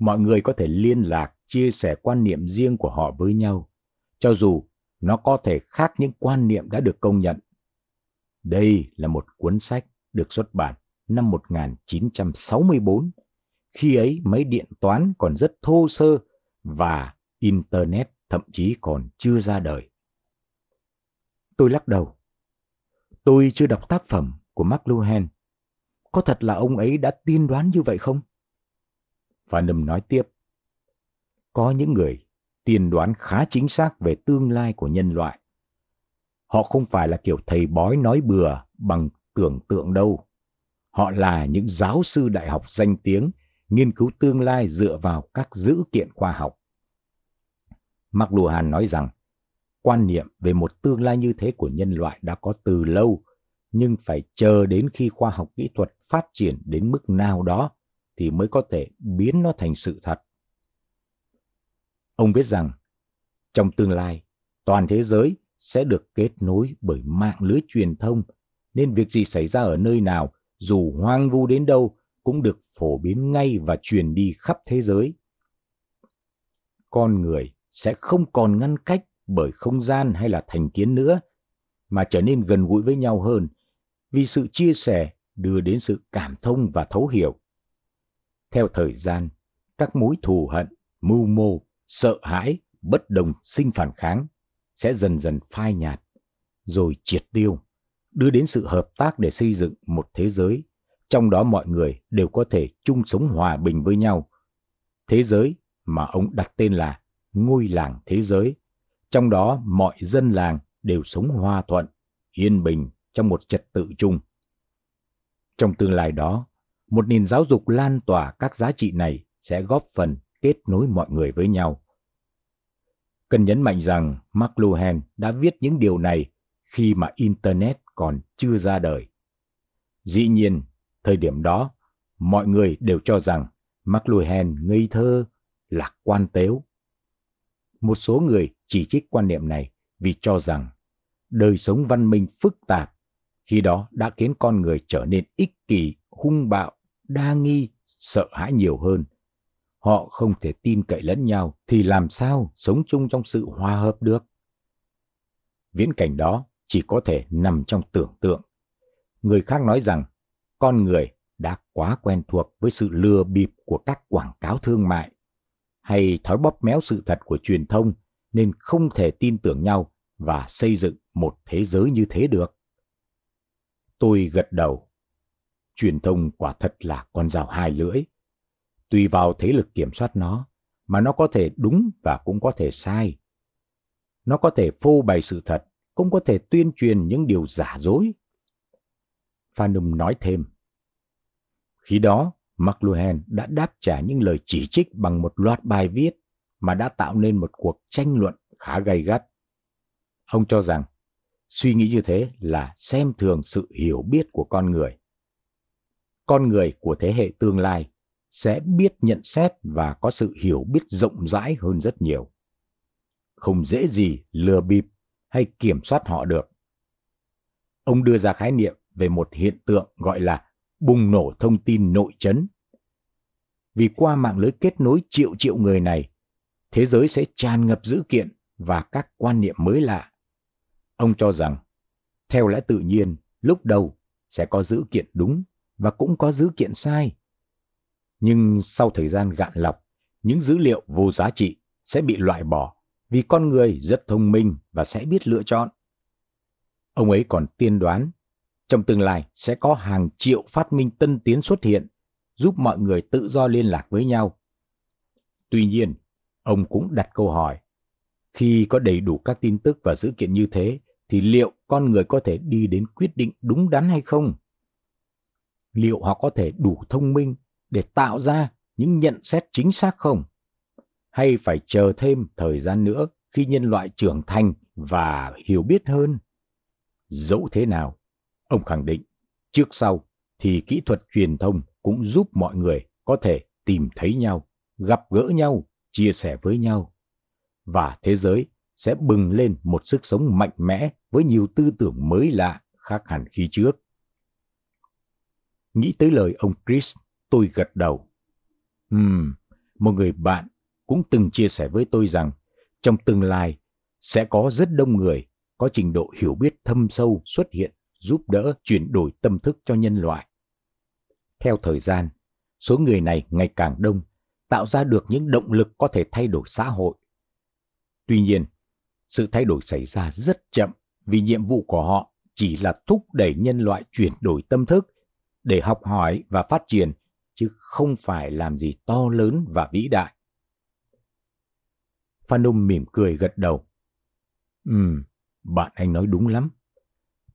Mọi người có thể liên lạc, chia sẻ quan niệm riêng của họ với nhau, cho dù nó có thể khác những quan niệm đã được công nhận. Đây là một cuốn sách được xuất bản năm 1964. Khi ấy máy điện toán còn rất thô sơ và Internet thậm chí còn chưa ra đời. Tôi lắc đầu. Tôi chưa đọc tác phẩm của McLuhan. Có thật là ông ấy đã tiên đoán như vậy không? Và nói tiếp. Có những người tiên đoán khá chính xác về tương lai của nhân loại. Họ không phải là kiểu thầy bói nói bừa bằng tưởng tượng đâu. Họ là những giáo sư đại học danh tiếng nghiên cứu tương lai dựa vào các dữ kiện khoa học. McLuhan nói rằng quan niệm về một tương lai như thế của nhân loại đã có từ lâu, nhưng phải chờ đến khi khoa học kỹ thuật phát triển đến mức nào đó thì mới có thể biến nó thành sự thật. Ông viết rằng, trong tương lai, toàn thế giới sẽ được kết nối bởi mạng lưới truyền thông, nên việc gì xảy ra ở nơi nào, dù hoang vu đến đâu, cũng được phổ biến ngay và truyền đi khắp thế giới. Con người sẽ không còn ngăn cách bởi không gian hay là thành kiến nữa, mà trở nên gần gũi với nhau hơn, vì sự chia sẻ đưa đến sự cảm thông và thấu hiểu. Theo thời gian, các mối thù hận, mưu mô sợ hãi, bất đồng sinh phản kháng sẽ dần dần phai nhạt, rồi triệt tiêu, đưa đến sự hợp tác để xây dựng một thế giới, trong đó mọi người đều có thể chung sống hòa bình với nhau. Thế giới mà ông đặt tên là ngôi làng thế giới, trong đó mọi dân làng đều sống hòa thuận, yên bình trong một trật tự chung. Trong tương lai đó, một nền giáo dục lan tỏa các giá trị này sẽ góp phần kết nối mọi người với nhau. Cần nhấn mạnh rằng McLuhan đã viết những điều này khi mà Internet còn chưa ra đời. Dĩ nhiên, thời điểm đó, mọi người đều cho rằng McLuhan ngây thơ, lạc quan tếu. Một số người chỉ trích quan niệm này vì cho rằng đời sống văn minh phức tạp khi đó đã khiến con người trở nên ích kỷ, hung bạo, đa nghi, sợ hãi nhiều hơn. Họ không thể tin cậy lẫn nhau thì làm sao sống chung trong sự hòa hợp được? Viễn cảnh đó chỉ có thể nằm trong tưởng tượng. Người khác nói rằng con người đã quá quen thuộc với sự lừa bịp của các quảng cáo thương mại hay thói bóp méo sự thật của truyền thông nên không thể tin tưởng nhau và xây dựng một thế giới như thế được. Tôi gật đầu. Truyền thông quả thật là con dao hai lưỡi. Tùy vào thế lực kiểm soát nó, mà nó có thể đúng và cũng có thể sai. Nó có thể phô bày sự thật, cũng có thể tuyên truyền những điều giả dối. Phanum nói thêm. Khi đó, McLuhan đã đáp trả những lời chỉ trích bằng một loạt bài viết mà đã tạo nên một cuộc tranh luận khá gay gắt. Ông cho rằng, suy nghĩ như thế là xem thường sự hiểu biết của con người. Con người của thế hệ tương lai sẽ biết nhận xét và có sự hiểu biết rộng rãi hơn rất nhiều. Không dễ gì lừa bịp hay kiểm soát họ được. Ông đưa ra khái niệm về một hiện tượng gọi là bùng nổ thông tin nội chấn. Vì qua mạng lưới kết nối triệu triệu người này, thế giới sẽ tràn ngập dữ kiện và các quan niệm mới lạ. Ông cho rằng, theo lẽ tự nhiên, lúc đầu sẽ có dữ kiện đúng và cũng có dữ kiện sai. Nhưng sau thời gian gạn lọc, những dữ liệu vô giá trị sẽ bị loại bỏ vì con người rất thông minh và sẽ biết lựa chọn. Ông ấy còn tiên đoán trong tương lai sẽ có hàng triệu phát minh tân tiến xuất hiện, giúp mọi người tự do liên lạc với nhau. Tuy nhiên, ông cũng đặt câu hỏi, khi có đầy đủ các tin tức và dữ kiện như thế, thì liệu con người có thể đi đến quyết định đúng đắn hay không? Liệu họ có thể đủ thông minh để tạo ra những nhận xét chính xác không? Hay phải chờ thêm thời gian nữa khi nhân loại trưởng thành và hiểu biết hơn? Dẫu thế nào, Ông khẳng định, trước sau thì kỹ thuật truyền thông cũng giúp mọi người có thể tìm thấy nhau, gặp gỡ nhau, chia sẻ với nhau. Và thế giới sẽ bừng lên một sức sống mạnh mẽ với nhiều tư tưởng mới lạ khác hẳn khi trước. Nghĩ tới lời ông Chris, tôi gật đầu. Ừm, một người bạn cũng từng chia sẻ với tôi rằng trong tương lai sẽ có rất đông người có trình độ hiểu biết thâm sâu xuất hiện giúp đỡ chuyển đổi tâm thức cho nhân loại. Theo thời gian, số người này ngày càng đông, tạo ra được những động lực có thể thay đổi xã hội. Tuy nhiên, sự thay đổi xảy ra rất chậm vì nhiệm vụ của họ chỉ là thúc đẩy nhân loại chuyển đổi tâm thức để học hỏi và phát triển, chứ không phải làm gì to lớn và vĩ đại. Phan mỉm cười gật đầu. Ừm, bạn anh nói đúng lắm.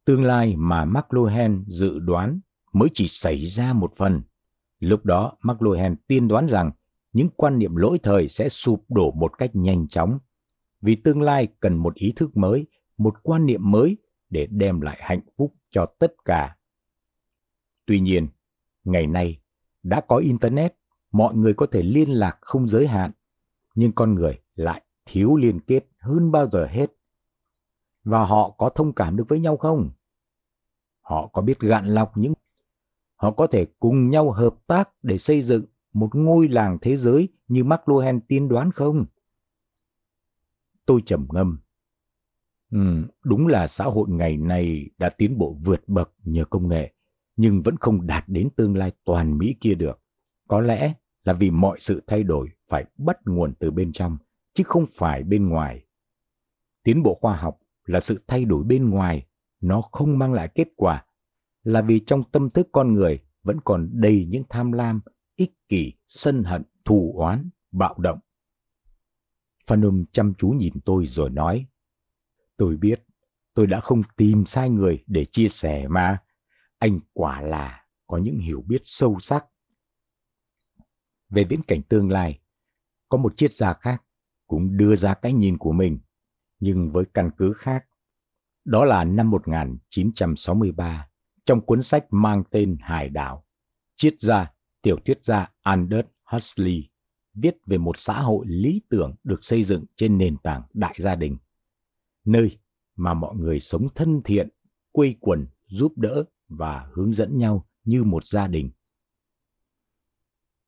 Tương lai mà McLuhan dự đoán mới chỉ xảy ra một phần. Lúc đó McLuhan tiên đoán rằng những quan niệm lỗi thời sẽ sụp đổ một cách nhanh chóng. Vì tương lai cần một ý thức mới, một quan niệm mới để đem lại hạnh phúc cho tất cả. Tuy nhiên, ngày nay đã có Internet, mọi người có thể liên lạc không giới hạn, nhưng con người lại thiếu liên kết hơn bao giờ hết. Và họ có thông cảm được với nhau không? Họ có biết gạn lọc những họ có thể cùng nhau hợp tác để xây dựng một ngôi làng thế giới như McLuhan tiên đoán không? Tôi trầm ngâm. Ừ, đúng là xã hội ngày nay đã tiến bộ vượt bậc nhờ công nghệ, nhưng vẫn không đạt đến tương lai toàn Mỹ kia được. Có lẽ là vì mọi sự thay đổi phải bắt nguồn từ bên trong chứ không phải bên ngoài. Tiến bộ khoa học là sự thay đổi bên ngoài, nó không mang lại kết quả, là vì trong tâm thức con người vẫn còn đầy những tham lam, ích kỷ, sân hận, thù oán, bạo động. Phanum chăm chú nhìn tôi rồi nói, tôi biết, tôi đã không tìm sai người để chia sẻ mà. Anh quả là có những hiểu biết sâu sắc. Về viễn cảnh tương lai, có một triết gia khác cũng đưa ra cái nhìn của mình, nhưng với căn cứ khác. Đó là năm 1963, trong cuốn sách mang tên Hải đảo, triết gia, tiểu thuyết gia Aldous Huxley viết về một xã hội lý tưởng được xây dựng trên nền tảng đại gia đình, nơi mà mọi người sống thân thiện, quây quần, giúp đỡ và hướng dẫn nhau như một gia đình.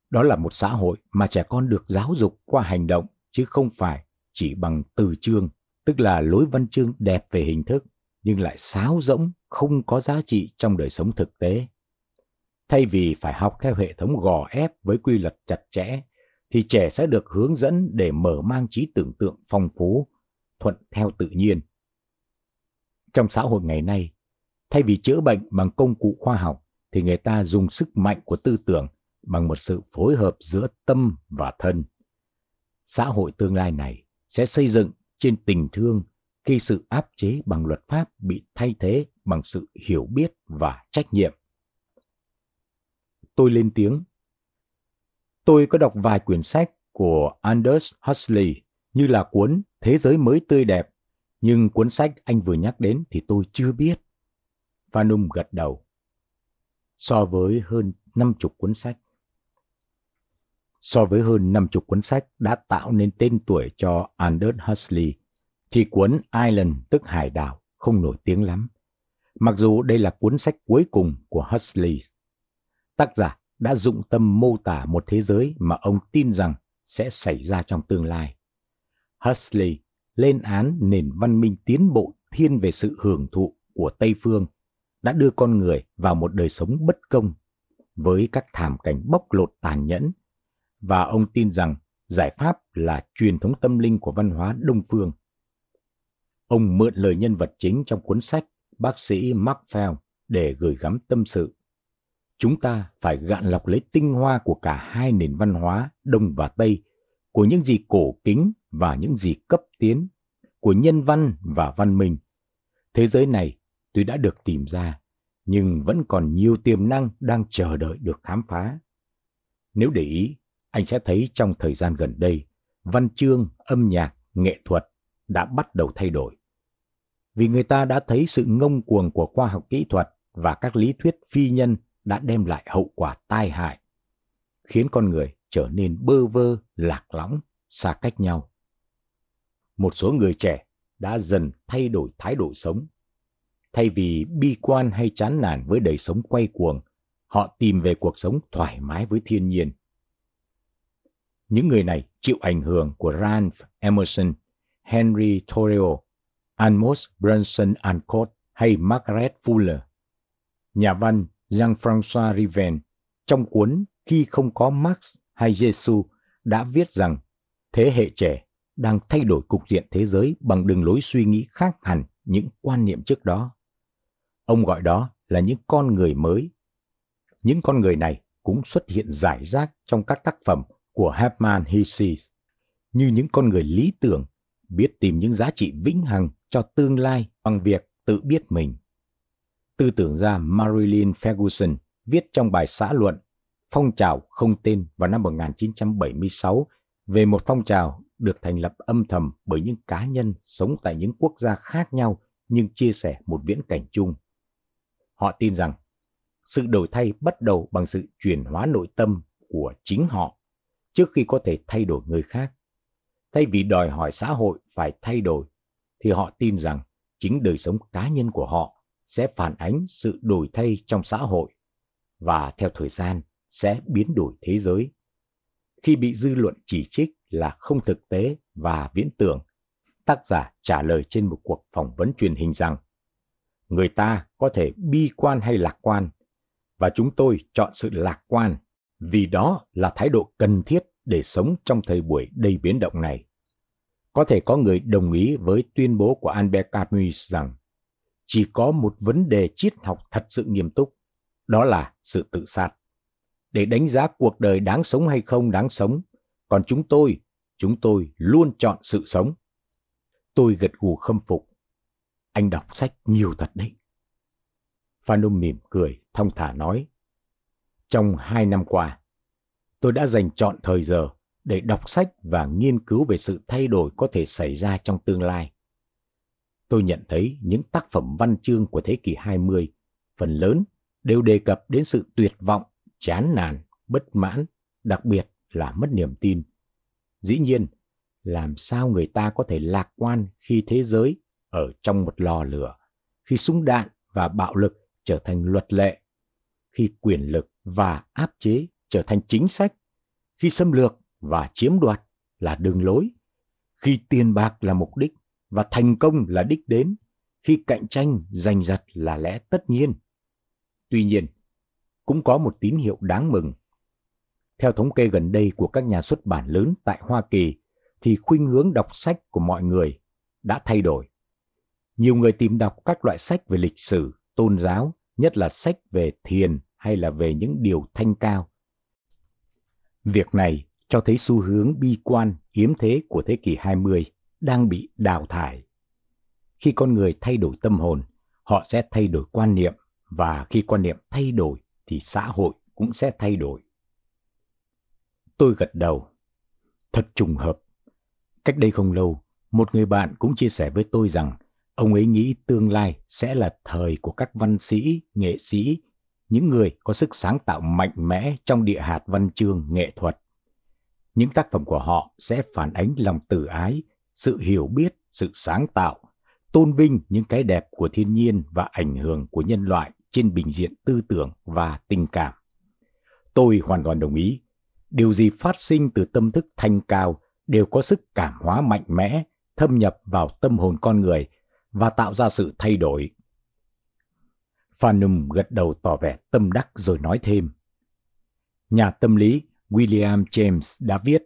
Đó là một xã hội mà trẻ con được giáo dục qua hành động chứ không phải chỉ bằng từ chương, tức là lối văn chương đẹp về hình thức nhưng lại sáo rỗng, không có giá trị trong đời sống thực tế. Thay vì phải học theo hệ thống gò ép với quy luật chặt chẽ, thì trẻ sẽ được hướng dẫn để mở mang trí tưởng tượng phong phú, thuận theo tự nhiên. Trong xã hội ngày nay, thay vì chữa bệnh bằng công cụ khoa học, thì người ta dùng sức mạnh của tư tưởng bằng một sự phối hợp giữa tâm và thân. Xã hội tương lai này sẽ xây dựng trên tình thương khi sự áp chế bằng luật pháp bị thay thế bằng sự hiểu biết và trách nhiệm. Tôi lên tiếng. Tôi có đọc vài quyển sách của Anders Huxley như là cuốn Thế giới mới tươi đẹp, nhưng cuốn sách anh vừa nhắc đến thì tôi chưa biết. Phanum gật đầu. So với hơn 50 cuốn sách. So với hơn 50 cuốn sách đã tạo nên tên tuổi cho Anders Huxley, thì cuốn Island tức hải đảo không nổi tiếng lắm. Mặc dù đây là cuốn sách cuối cùng của Huxley. Tác giả đã dụng tâm mô tả một thế giới mà ông tin rằng sẽ xảy ra trong tương lai. Huxley lên án nền văn minh tiến bộ thiên về sự hưởng thụ của Tây Phương, đã đưa con người vào một đời sống bất công với các thảm cảnh bóc lột tàn nhẫn và ông tin rằng giải pháp là truyền thống tâm linh của văn hóa Đông Phương. Ông mượn lời nhân vật chính trong cuốn sách bác sĩ Mark Fell để gửi gắm tâm sự. Chúng ta phải gạn lọc lấy tinh hoa của cả hai nền văn hóa Đông và Tây, của những gì cổ kính và những gì cấp tiến, của nhân văn và văn minh. Thế giới này tuy đã được tìm ra, nhưng vẫn còn nhiều tiềm năng đang chờ đợi được khám phá. Nếu để ý, anh sẽ thấy trong thời gian gần đây, văn chương, âm nhạc, nghệ thuật đã bắt đầu thay đổi. Vì người ta đã thấy sự ngông cuồng của khoa học kỹ thuật và các lý thuyết phi nhân đã đem lại hậu quả tai hại, khiến con người trở nên bơ vơ, lạc lõng, xa cách nhau. Một số người trẻ đã dần thay đổi thái độ sống. Thay vì bi quan hay chán nản với đời sống quay cuồng, họ tìm về cuộc sống thoải mái với thiên nhiên. Những người này chịu ảnh hưởng của Ralph Emerson, Henry Thoreau, Amos, Brunson Alcott hay Margaret Fuller. Nhà văn Jean-François Riven trong cuốn Khi không có Marx hay Jesus đã viết rằng thế hệ trẻ đang thay đổi cục diện thế giới bằng đường lối suy nghĩ khác hẳn những quan niệm trước đó. Ông gọi đó là những con người mới. Những con người này cũng xuất hiện rải rác trong các tác phẩm của Hermann Hesse, như những con người lý tưởng biết tìm những giá trị vĩnh hằng cho tương lai bằng việc tự biết mình. Tư tưởng gia Marilyn Ferguson viết trong bài xã luận Phong trào không tên vào năm 1976 về một phong trào được thành lập âm thầm bởi những cá nhân sống tại những quốc gia khác nhau nhưng chia sẻ một viễn cảnh chung. Họ tin rằng sự đổi thay bắt đầu bằng sự chuyển hóa nội tâm của chính họ trước khi có thể thay đổi người khác. Thay vì đòi hỏi xã hội phải thay đổi, thì họ tin rằng chính đời sống cá nhân của họ sẽ phản ánh sự đổi thay trong xã hội và theo thời gian sẽ biến đổi thế giới. Khi bị dư luận chỉ trích là không thực tế và viễn tưởng, tác giả trả lời trên một cuộc phỏng vấn truyền hình rằng người ta có thể bi quan hay lạc quan và chúng tôi chọn sự lạc quan vì đó là thái độ cần thiết để sống trong thời buổi đầy biến động này. Có thể có người đồng ý với tuyên bố của Albert Camus rằng chỉ có một vấn đề triết học thật sự nghiêm túc, đó là sự tự sát. Để đánh giá cuộc đời đáng sống hay không đáng sống, còn chúng tôi, chúng tôi luôn chọn sự sống. Tôi gật gù khâm phục. Anh đọc sách nhiều thật đấy. Phanom mỉm cười, thong thả nói. Trong hai năm qua, tôi đã dành chọn thời giờ để đọc sách và nghiên cứu về sự thay đổi có thể xảy ra trong tương lai. Tôi nhận thấy những tác phẩm văn chương của thế kỷ 20, phần lớn đều đề cập đến sự tuyệt vọng, chán nản, bất mãn, đặc biệt là mất niềm tin. Dĩ nhiên, làm sao người ta có thể lạc quan khi thế giới ở trong một lò lửa, khi súng đạn và bạo lực trở thành luật lệ, khi quyền lực và áp chế trở thành chính sách, khi xâm lược và chiếm đoạt là đường lối, khi tiền bạc là mục đích và thành công là đích đến, khi cạnh tranh giành giật là lẽ tất nhiên. Tuy nhiên, cũng có một tín hiệu đáng mừng. Theo thống kê gần đây của các nhà xuất bản lớn tại Hoa Kỳ, thì khuynh hướng đọc sách của mọi người đã thay đổi. Nhiều người tìm đọc các loại sách về lịch sử, tôn giáo, nhất là sách về thiền hay là về những điều thanh cao. Việc này cho thấy xu hướng bi quan, yếm thế của thế kỷ 20 đang bị đào thải. Khi con người thay đổi tâm hồn, họ sẽ thay đổi quan niệm và khi quan niệm thay đổi thì xã hội cũng sẽ thay đổi. Tôi gật đầu. Thật trùng hợp. Cách đây không lâu, một người bạn cũng chia sẻ với tôi rằng ông ấy nghĩ tương lai sẽ là thời của các văn sĩ, nghệ sĩ, những người có sức sáng tạo mạnh mẽ trong địa hạt văn chương nghệ thuật. Những tác phẩm của họ sẽ phản ánh lòng từ ái, sự hiểu biết, sự sáng tạo, tôn vinh những cái đẹp của thiên nhiên và ảnh hưởng của nhân loại trên bình diện tư tưởng và tình cảm. Tôi hoàn toàn đồng ý. Điều gì phát sinh từ tâm thức thanh cao đều có sức cảm hóa mạnh mẽ, thâm nhập vào tâm hồn con người và tạo ra sự thay đổi. Phanum gật đầu tỏ vẻ tâm đắc rồi nói thêm. Nhà tâm lý William James đã viết,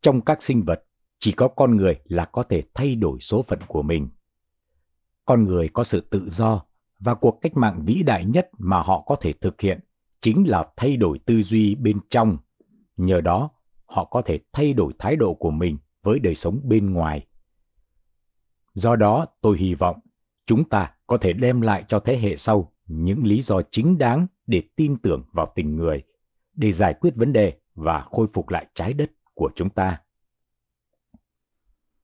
trong các sinh vật, chỉ có con người là có thể thay đổi số phận của mình. Con người có sự tự do và cuộc cách mạng vĩ đại nhất mà họ có thể thực hiện chính là thay đổi tư duy bên trong. Nhờ đó, họ có thể thay đổi thái độ của mình với đời sống bên ngoài. Do đó, tôi hy vọng chúng ta có thể đem lại cho thế hệ sau những lý do chính đáng để tin tưởng vào tình người, để giải quyết vấn đề và khôi phục lại trái đất của chúng ta.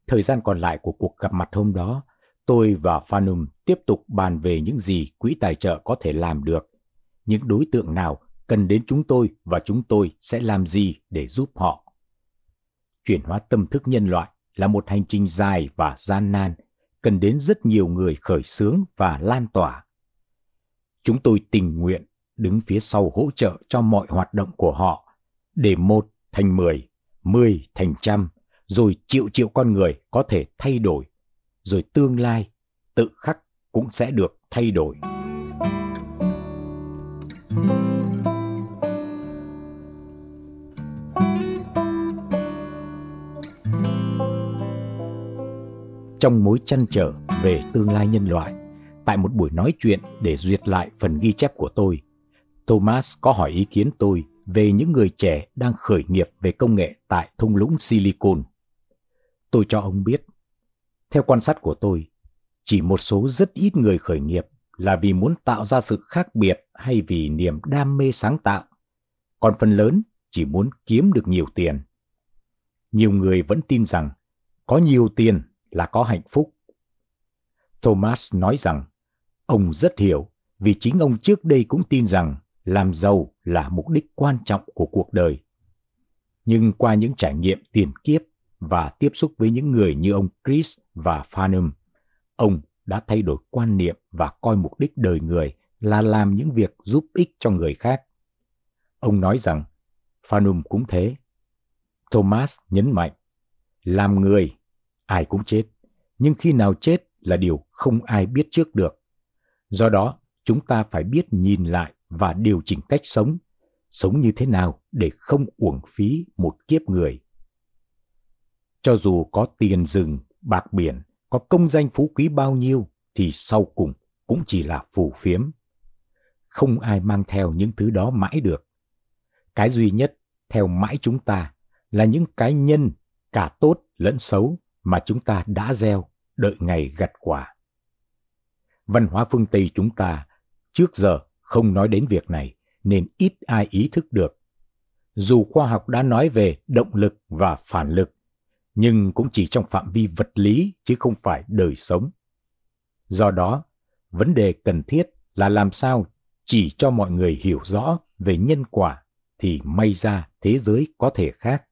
Thời gian còn lại của cuộc gặp mặt hôm đó, tôi và Phanum tiếp tục bàn về những gì quỹ tài trợ có thể làm được, những đối tượng nào cần đến chúng tôi và chúng tôi sẽ làm gì để giúp họ. Chuyển hóa tâm thức nhân loại là một hành trình dài và gian nan, cần đến rất nhiều người khởi xướng và lan tỏa. Chúng tôi tình nguyện đứng phía sau hỗ trợ cho mọi hoạt động của họ, để một thành mười, mười thành trăm, rồi triệu triệu con người có thể thay đổi, rồi tương lai tự khắc cũng sẽ được thay đổi. Trong mối chăn trở về tương lai nhân loại, tại một buổi nói chuyện để duyệt lại phần ghi chép của tôi, Thomas có hỏi ý kiến tôi về những người trẻ đang khởi nghiệp về công nghệ tại thung lũng Silicon. Tôi cho ông biết, theo quan sát của tôi, chỉ một số rất ít người khởi nghiệp là vì muốn tạo ra sự khác biệt hay vì niềm đam mê sáng tạo, còn phần lớn chỉ muốn kiếm được nhiều tiền. Nhiều người vẫn tin rằng có nhiều tiền là có hạnh phúc. Thomas nói rằng ông rất hiểu vì chính ông trước đây cũng tin rằng làm giàu là mục đích quan trọng của cuộc đời. Nhưng qua những trải nghiệm tiền kiếp và tiếp xúc với những người như ông Chris và Farnham, ông đã thay đổi quan niệm và coi mục đích đời người là làm những việc giúp ích cho người khác. Ông nói rằng Farnham cũng thế. Thomas nhấn mạnh, làm người, ai cũng chết, nhưng khi nào chết là điều không ai biết trước được. Do đó, chúng ta phải biết nhìn lại và điều chỉnh cách sống, sống như thế nào để không uổng phí một kiếp người. Cho dù có tiền rừng, bạc biển, có công danh phú quý bao nhiêu, thì sau cùng cũng chỉ là phù phiếm. Không ai mang theo những thứ đó mãi được. Cái duy nhất theo mãi chúng ta là những cái nhân, cả tốt lẫn xấu mà chúng ta đã gieo, đợi ngày gặt quả. Văn hóa phương Tây chúng ta trước giờ không nói đến việc này nên ít ai ý thức được. Dù khoa học đã nói về động lực và phản lực, nhưng cũng chỉ trong phạm vi vật lý chứ không phải đời sống. Do đó, vấn đề cần thiết là làm sao chỉ cho mọi người hiểu rõ về nhân quả thì may ra thế giới có thể khác.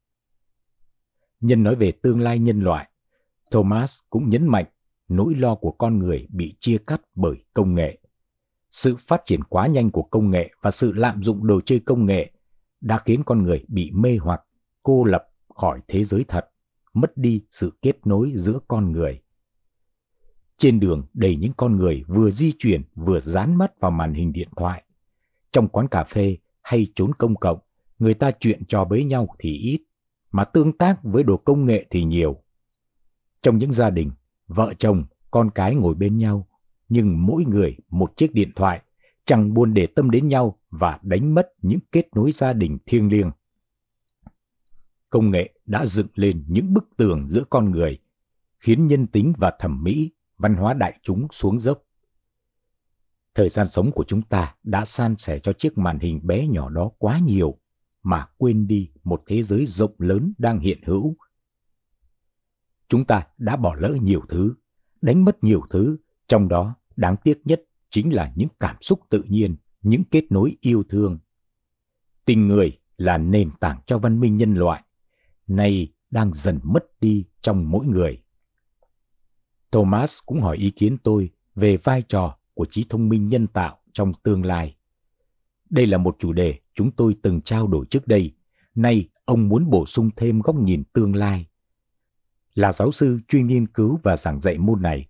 Nhân nói về tương lai nhân loại, Thomas cũng nhấn mạnh nỗi lo của con người bị chia cắt bởi công nghệ. Sự phát triển quá nhanh của công nghệ và sự lạm dụng đồ chơi công nghệ đã khiến con người bị mê hoặc, cô lập khỏi thế giới thật, mất đi sự kết nối giữa con người. Trên đường đầy những con người vừa di chuyển vừa dán mắt vào màn hình điện thoại. Trong quán cà phê hay chốn công cộng, người ta chuyện trò với nhau thì ít, mà tương tác với đồ công nghệ thì nhiều. Trong những gia đình, vợ chồng, con cái ngồi bên nhau, nhưng mỗi người một chiếc điện thoại, chẳng buồn để tâm đến nhau và đánh mất những kết nối gia đình thiêng liêng. Công nghệ đã dựng lên những bức tường giữa con người, khiến nhân tính và thẩm mỹ, văn hóa đại chúng xuống dốc. Thời gian sống của chúng ta đã san sẻ cho chiếc màn hình bé nhỏ đó quá nhiều, mà quên đi một thế giới rộng lớn đang hiện hữu. Chúng ta đã bỏ lỡ nhiều thứ, đánh mất nhiều thứ, trong đó đáng tiếc nhất chính là những cảm xúc tự nhiên, những kết nối yêu thương. Tình người là nền tảng cho văn minh nhân loại, nay đang dần mất đi trong mỗi người. Thomas cũng hỏi ý kiến tôi về vai trò của trí thông minh nhân tạo trong tương lai. Đây là một chủ đề chúng tôi từng trao đổi trước đây. Nay, ông muốn bổ sung thêm góc nhìn tương lai. Là giáo sư chuyên nghiên cứu và giảng dạy môn này,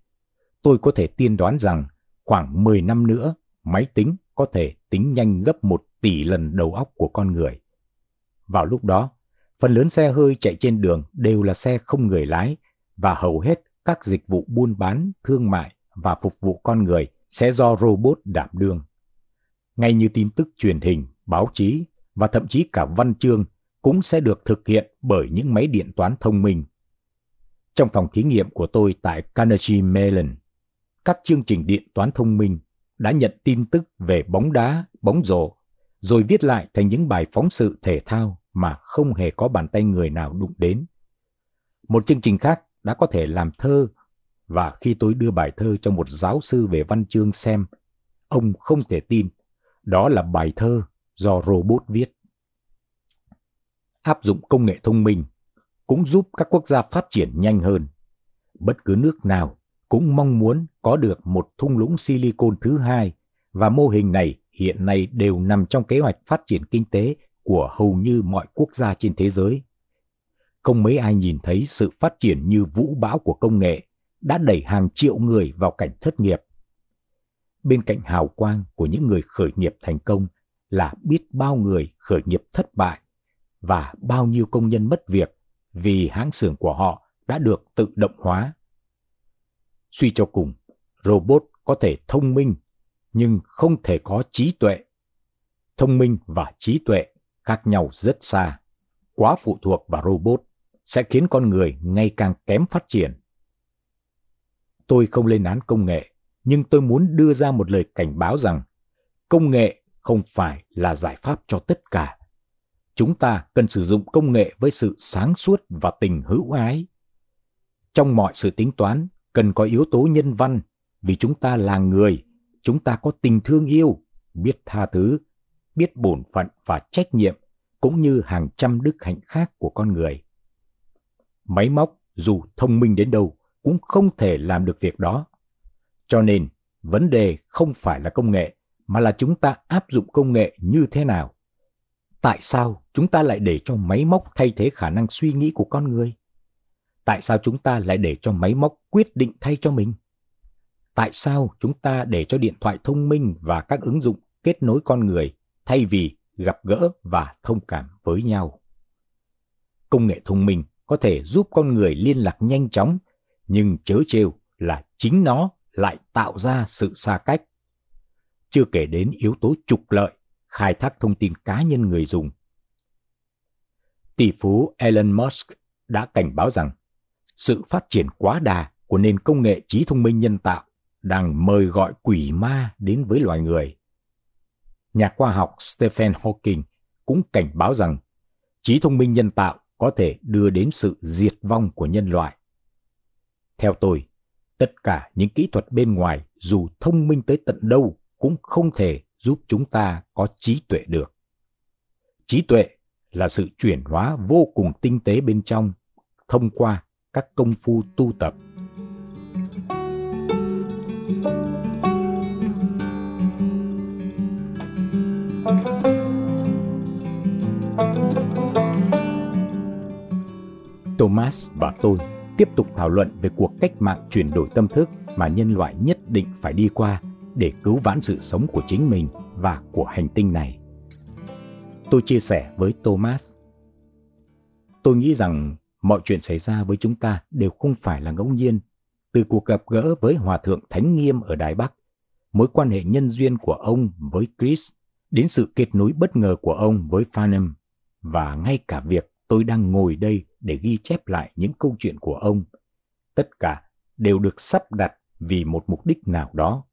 tôi có thể tiên đoán rằng khoảng 10 năm nữa, máy tính có thể tính nhanh gấp một tỷ lần đầu óc của con người. Vào lúc đó, phần lớn xe hơi chạy trên đường đều là xe không người lái và hầu hết các dịch vụ buôn bán, thương mại và phục vụ con người sẽ do robot đảm đương. Ngay như tin tức truyền hình, báo chí và thậm chí cả văn chương cũng sẽ được thực hiện bởi những máy điện toán thông minh. Trong phòng thí nghiệm của tôi tại Carnegie Mellon, các chương trình điện toán thông minh đã nhận tin tức về bóng đá, bóng rổ, rồi viết lại thành những bài phóng sự thể thao mà không hề có bàn tay người nào đụng đến. Một chương trình khác đã có thể làm thơ, và khi tôi đưa bài thơ cho một giáo sư về văn chương xem, ông không thể tin đó là bài thơ do robot viết. Áp dụng công nghệ thông minh cũng giúp các quốc gia phát triển nhanh hơn. Bất cứ nước nào cũng mong muốn có được một thung lũng silicon thứ hai, và mô hình này hiện nay đều nằm trong kế hoạch phát triển kinh tế của hầu như mọi quốc gia trên thế giới. Không mấy ai nhìn thấy sự phát triển như vũ bão của công nghệ đã đẩy hàng triệu người vào cảnh thất nghiệp. Bên cạnh hào quang của những người khởi nghiệp thành công là biết bao người khởi nghiệp thất bại và bao nhiêu công nhân mất việc vì hãng xưởng của họ đã được tự động hóa. Suy cho cùng, robot có thể thông minh nhưng không thể có trí tuệ. Thông minh và trí tuệ khác nhau rất xa. Quá phụ thuộc vào robot sẽ khiến con người ngày càng kém phát triển. Tôi không lên án công nghệ, nhưng tôi muốn đưa ra một lời cảnh báo rằng công nghệ không phải là giải pháp cho tất cả. Chúng ta cần sử dụng công nghệ với sự sáng suốt và tình hữu ái. Trong mọi sự tính toán, cần có yếu tố nhân văn, vì chúng ta là người, chúng ta có tình thương yêu, biết tha thứ, biết bổn phận và trách nhiệm, cũng như hàng trăm đức hạnh khác của con người. Máy móc dù thông minh đến đâu cũng không thể làm được việc đó. Cho nên, vấn đề không phải là công nghệ, mà là chúng ta áp dụng công nghệ như thế nào. Tại sao chúng ta lại để cho máy móc thay thế khả năng suy nghĩ của con người? Tại sao chúng ta lại để cho máy móc quyết định thay cho mình? Tại sao chúng ta để cho điện thoại thông minh và các ứng dụng kết nối con người thay vì gặp gỡ và thông cảm với nhau? Công nghệ thông minh có thể giúp con người liên lạc nhanh chóng, nhưng chớ trêu là chính nó lại tạo ra sự xa cách. Chưa kể đến yếu tố trục lợi, khai thác thông tin cá nhân người dùng. Tỷ phú Elon Musk đã cảnh báo rằng sự phát triển quá đà của nền công nghệ trí thông minh nhân tạo đang mời gọi quỷ ma đến với loài người. Nhà khoa học Stephen Hawking cũng cảnh báo rằng trí thông minh nhân tạo có thể đưa đến sự diệt vong của nhân loại. Theo tôi, tất cả những kỹ thuật bên ngoài dù thông minh tới tận đâu cũng không thể giúp chúng ta có trí tuệ được. Trí tuệ là sự chuyển hóa vô cùng tinh tế bên trong thông qua các công phu tu tập. Thomas và tôi tiếp tục thảo luận về cuộc cách mạng chuyển đổi tâm thức mà nhân loại nhất định phải đi qua để cứu vãn sự sống của chính mình và của hành tinh này. Tôi chia sẻ với Thomas. Tôi nghĩ rằng mọi chuyện xảy ra với chúng ta đều không phải là ngẫu nhiên. Từ cuộc gặp gỡ với Hòa Thượng Thánh Nghiêm ở Đài Bắc, mối quan hệ nhân duyên của ông với Chris, đến sự kết nối bất ngờ của ông với Farnham, và ngay cả việc tôi đang ngồi đây để ghi chép lại những câu chuyện của ông. Tất cả đều được sắp đặt vì một mục đích nào đó.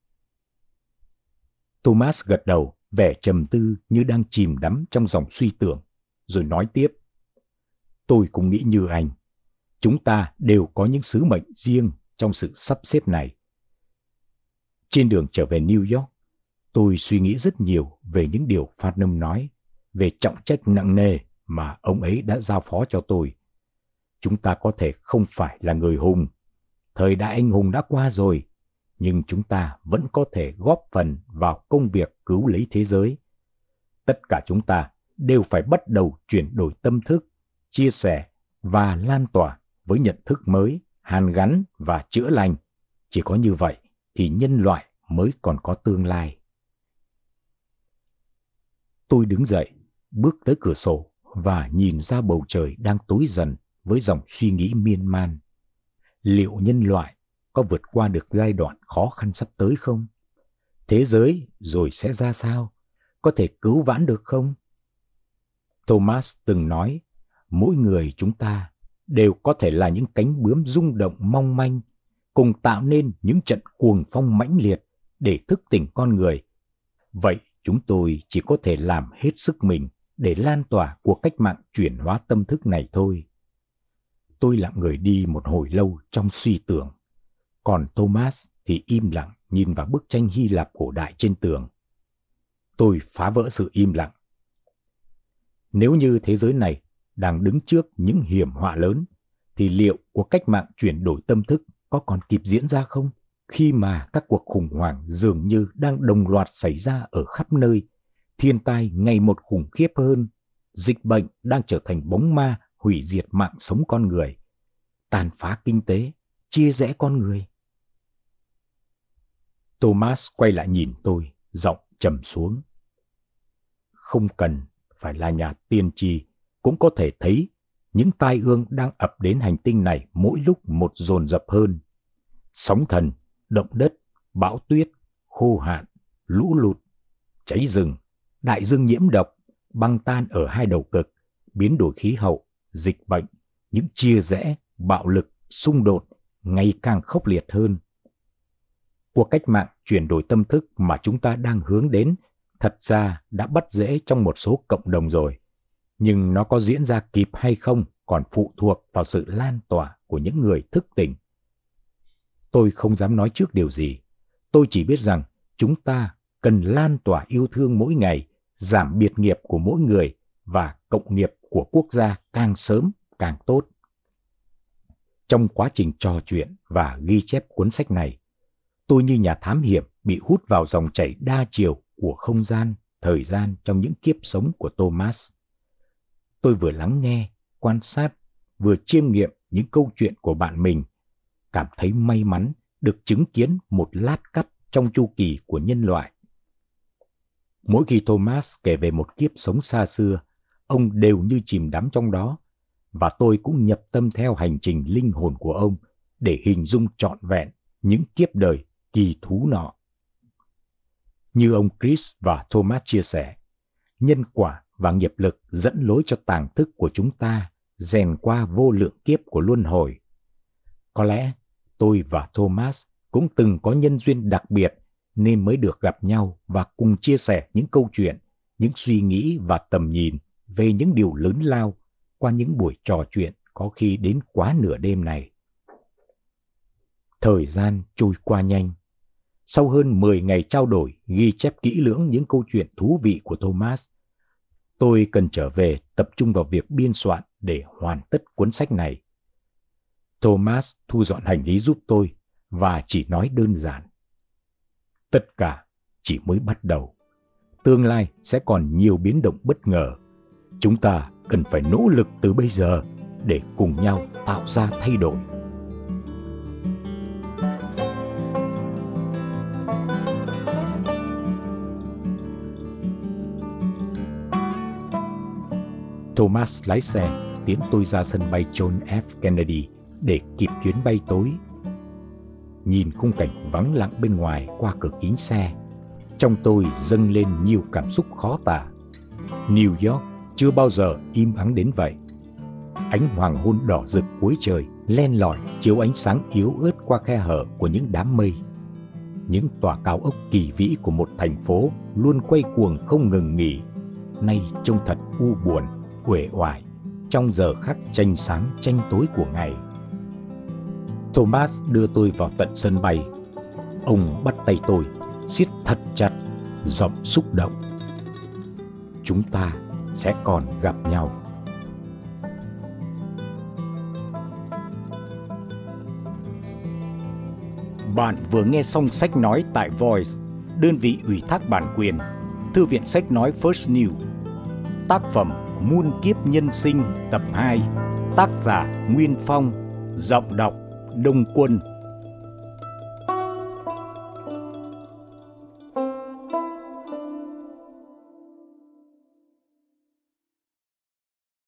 Thomas gật đầu, vẻ trầm tư như đang chìm đắm trong dòng suy tưởng, rồi nói tiếp. Tôi cũng nghĩ như anh. Chúng ta đều có những sứ mệnh riêng trong sự sắp xếp này. Trên đường trở về New York, tôi suy nghĩ rất nhiều về những điều Phát Nâm nói, về trọng trách nặng nề mà ông ấy đã giao phó cho tôi. Chúng ta có thể không phải là người hùng. Thời đại anh hùng đã qua rồi, nhưng chúng ta vẫn có thể góp phần vào công việc cứu lấy thế giới. Tất cả chúng ta đều phải bắt đầu chuyển đổi tâm thức, chia sẻ và lan tỏa với nhận thức mới, hàn gắn và chữa lành. Chỉ có như vậy thì nhân loại mới còn có tương lai. Tôi đứng dậy, bước tới cửa sổ và nhìn ra bầu trời đang tối dần với dòng suy nghĩ miên man. Liệu nhân loại có vượt qua được giai đoạn khó khăn sắp tới không? Thế giới rồi sẽ ra sao? Có thể cứu vãn được không? Thomas từng nói, mỗi người chúng ta đều có thể là những cánh bướm rung động mong manh, cùng tạo nên những trận cuồng phong mãnh liệt để thức tỉnh con người. Vậy chúng tôi chỉ có thể làm hết sức mình để lan tỏa cuộc cách mạng chuyển hóa tâm thức này thôi. Tôi lặng người đi một hồi lâu trong suy tưởng. Còn Thomas thì im lặng nhìn vào bức tranh Hy Lạp cổ đại trên tường. Tôi phá vỡ sự im lặng. Nếu như thế giới này đang đứng trước những hiểm họa lớn, thì liệu cuộc cách mạng chuyển đổi tâm thức có còn kịp diễn ra không? Khi mà các cuộc khủng hoảng dường như đang đồng loạt xảy ra ở khắp nơi, thiên tai ngày một khủng khiếp hơn, dịch bệnh đang trở thành bóng ma hủy diệt mạng sống con người, tàn phá kinh tế, chia rẽ con người. Thomas quay lại nhìn tôi, giọng trầm xuống. Không cần phải là nhà tiên tri, cũng có thể thấy những tai ương đang ập đến hành tinh này mỗi lúc một dồn dập hơn. Sóng thần, động đất, bão tuyết, khô hạn, lũ lụt, cháy rừng, đại dương nhiễm độc, băng tan ở hai đầu cực, biến đổi khí hậu, dịch bệnh, những chia rẽ, bạo lực, xung đột ngày càng khốc liệt hơn. Cuộc cách mạng chuyển đổi tâm thức mà chúng ta đang hướng đến thật ra đã bắt dễ trong một số cộng đồng rồi. Nhưng nó có diễn ra kịp hay không còn phụ thuộc vào sự lan tỏa của những người thức tỉnh. Tôi không dám nói trước điều gì. Tôi chỉ biết rằng chúng ta cần lan tỏa yêu thương mỗi ngày, giảm biệt nghiệp của mỗi người và cộng nghiệp của quốc gia càng sớm càng tốt. Trong quá trình trò chuyện và ghi chép cuốn sách này, tôi như nhà thám hiểm bị hút vào dòng chảy đa chiều của không gian, thời gian trong những kiếp sống của Thomas. Tôi vừa lắng nghe, quan sát, vừa chiêm nghiệm những câu chuyện của bạn mình, cảm thấy may mắn được chứng kiến một lát cắt trong chu kỳ của nhân loại. Mỗi khi Thomas kể về một kiếp sống xa xưa, ông đều như chìm đắm trong đó, và tôi cũng nhập tâm theo hành trình linh hồn của ông để hình dung trọn vẹn những kiếp đời kỳ thú nọ. Như ông Chris và Thomas chia sẻ, nhân quả và nghiệp lực dẫn lối cho tàng thức của chúng ta rèn qua vô lượng kiếp của luân hồi. Có lẽ tôi và Thomas cũng từng có nhân duyên đặc biệt nên mới được gặp nhau và cùng chia sẻ những câu chuyện, những suy nghĩ và tầm nhìn về những điều lớn lao qua những buổi trò chuyện có khi đến quá nửa đêm này. Thời gian trôi qua nhanh. Sau hơn 10 ngày trao đổi, ghi chép kỹ lưỡng những câu chuyện thú vị của Thomas, tôi cần trở về tập trung vào việc biên soạn để hoàn tất cuốn sách này. Thomas thu dọn hành lý giúp tôi và chỉ nói đơn giản. Tất cả chỉ mới bắt đầu. Tương lai sẽ còn nhiều biến động bất ngờ. Chúng ta cần phải nỗ lực từ bây giờ để cùng nhau tạo ra thay đổi. Thomas lái xe tiến tôi ra sân bay John F. Kennedy để kịp chuyến bay tối. Nhìn khung cảnh vắng lặng bên ngoài qua cửa kính xe, trong tôi dâng lên nhiều cảm xúc khó tả. New York chưa bao giờ im ắng đến vậy. Ánh hoàng hôn đỏ rực cuối trời len lỏi chiếu ánh sáng yếu ớt qua khe hở của những đám mây. Những tòa cao ốc kỳ vĩ của một thành phố luôn quay cuồng không ngừng nghỉ, nay trông thật u buồn, uể oải trong giờ khắc tranh sáng tranh tối của ngày. Thomas đưa tôi vào tận sân bay. Ông bắt tay tôi, siết thật chặt, giọng xúc động. Chúng ta sẽ còn gặp nhau. Bạn vừa nghe xong sách nói tại Voice, đơn vị ủy thác bản quyền, Thư viện sách nói First New. Tác phẩm Muôn kiếp nhân sinh tập 2, tác giả Nguyên Phong, giọng đọc Đông Quân.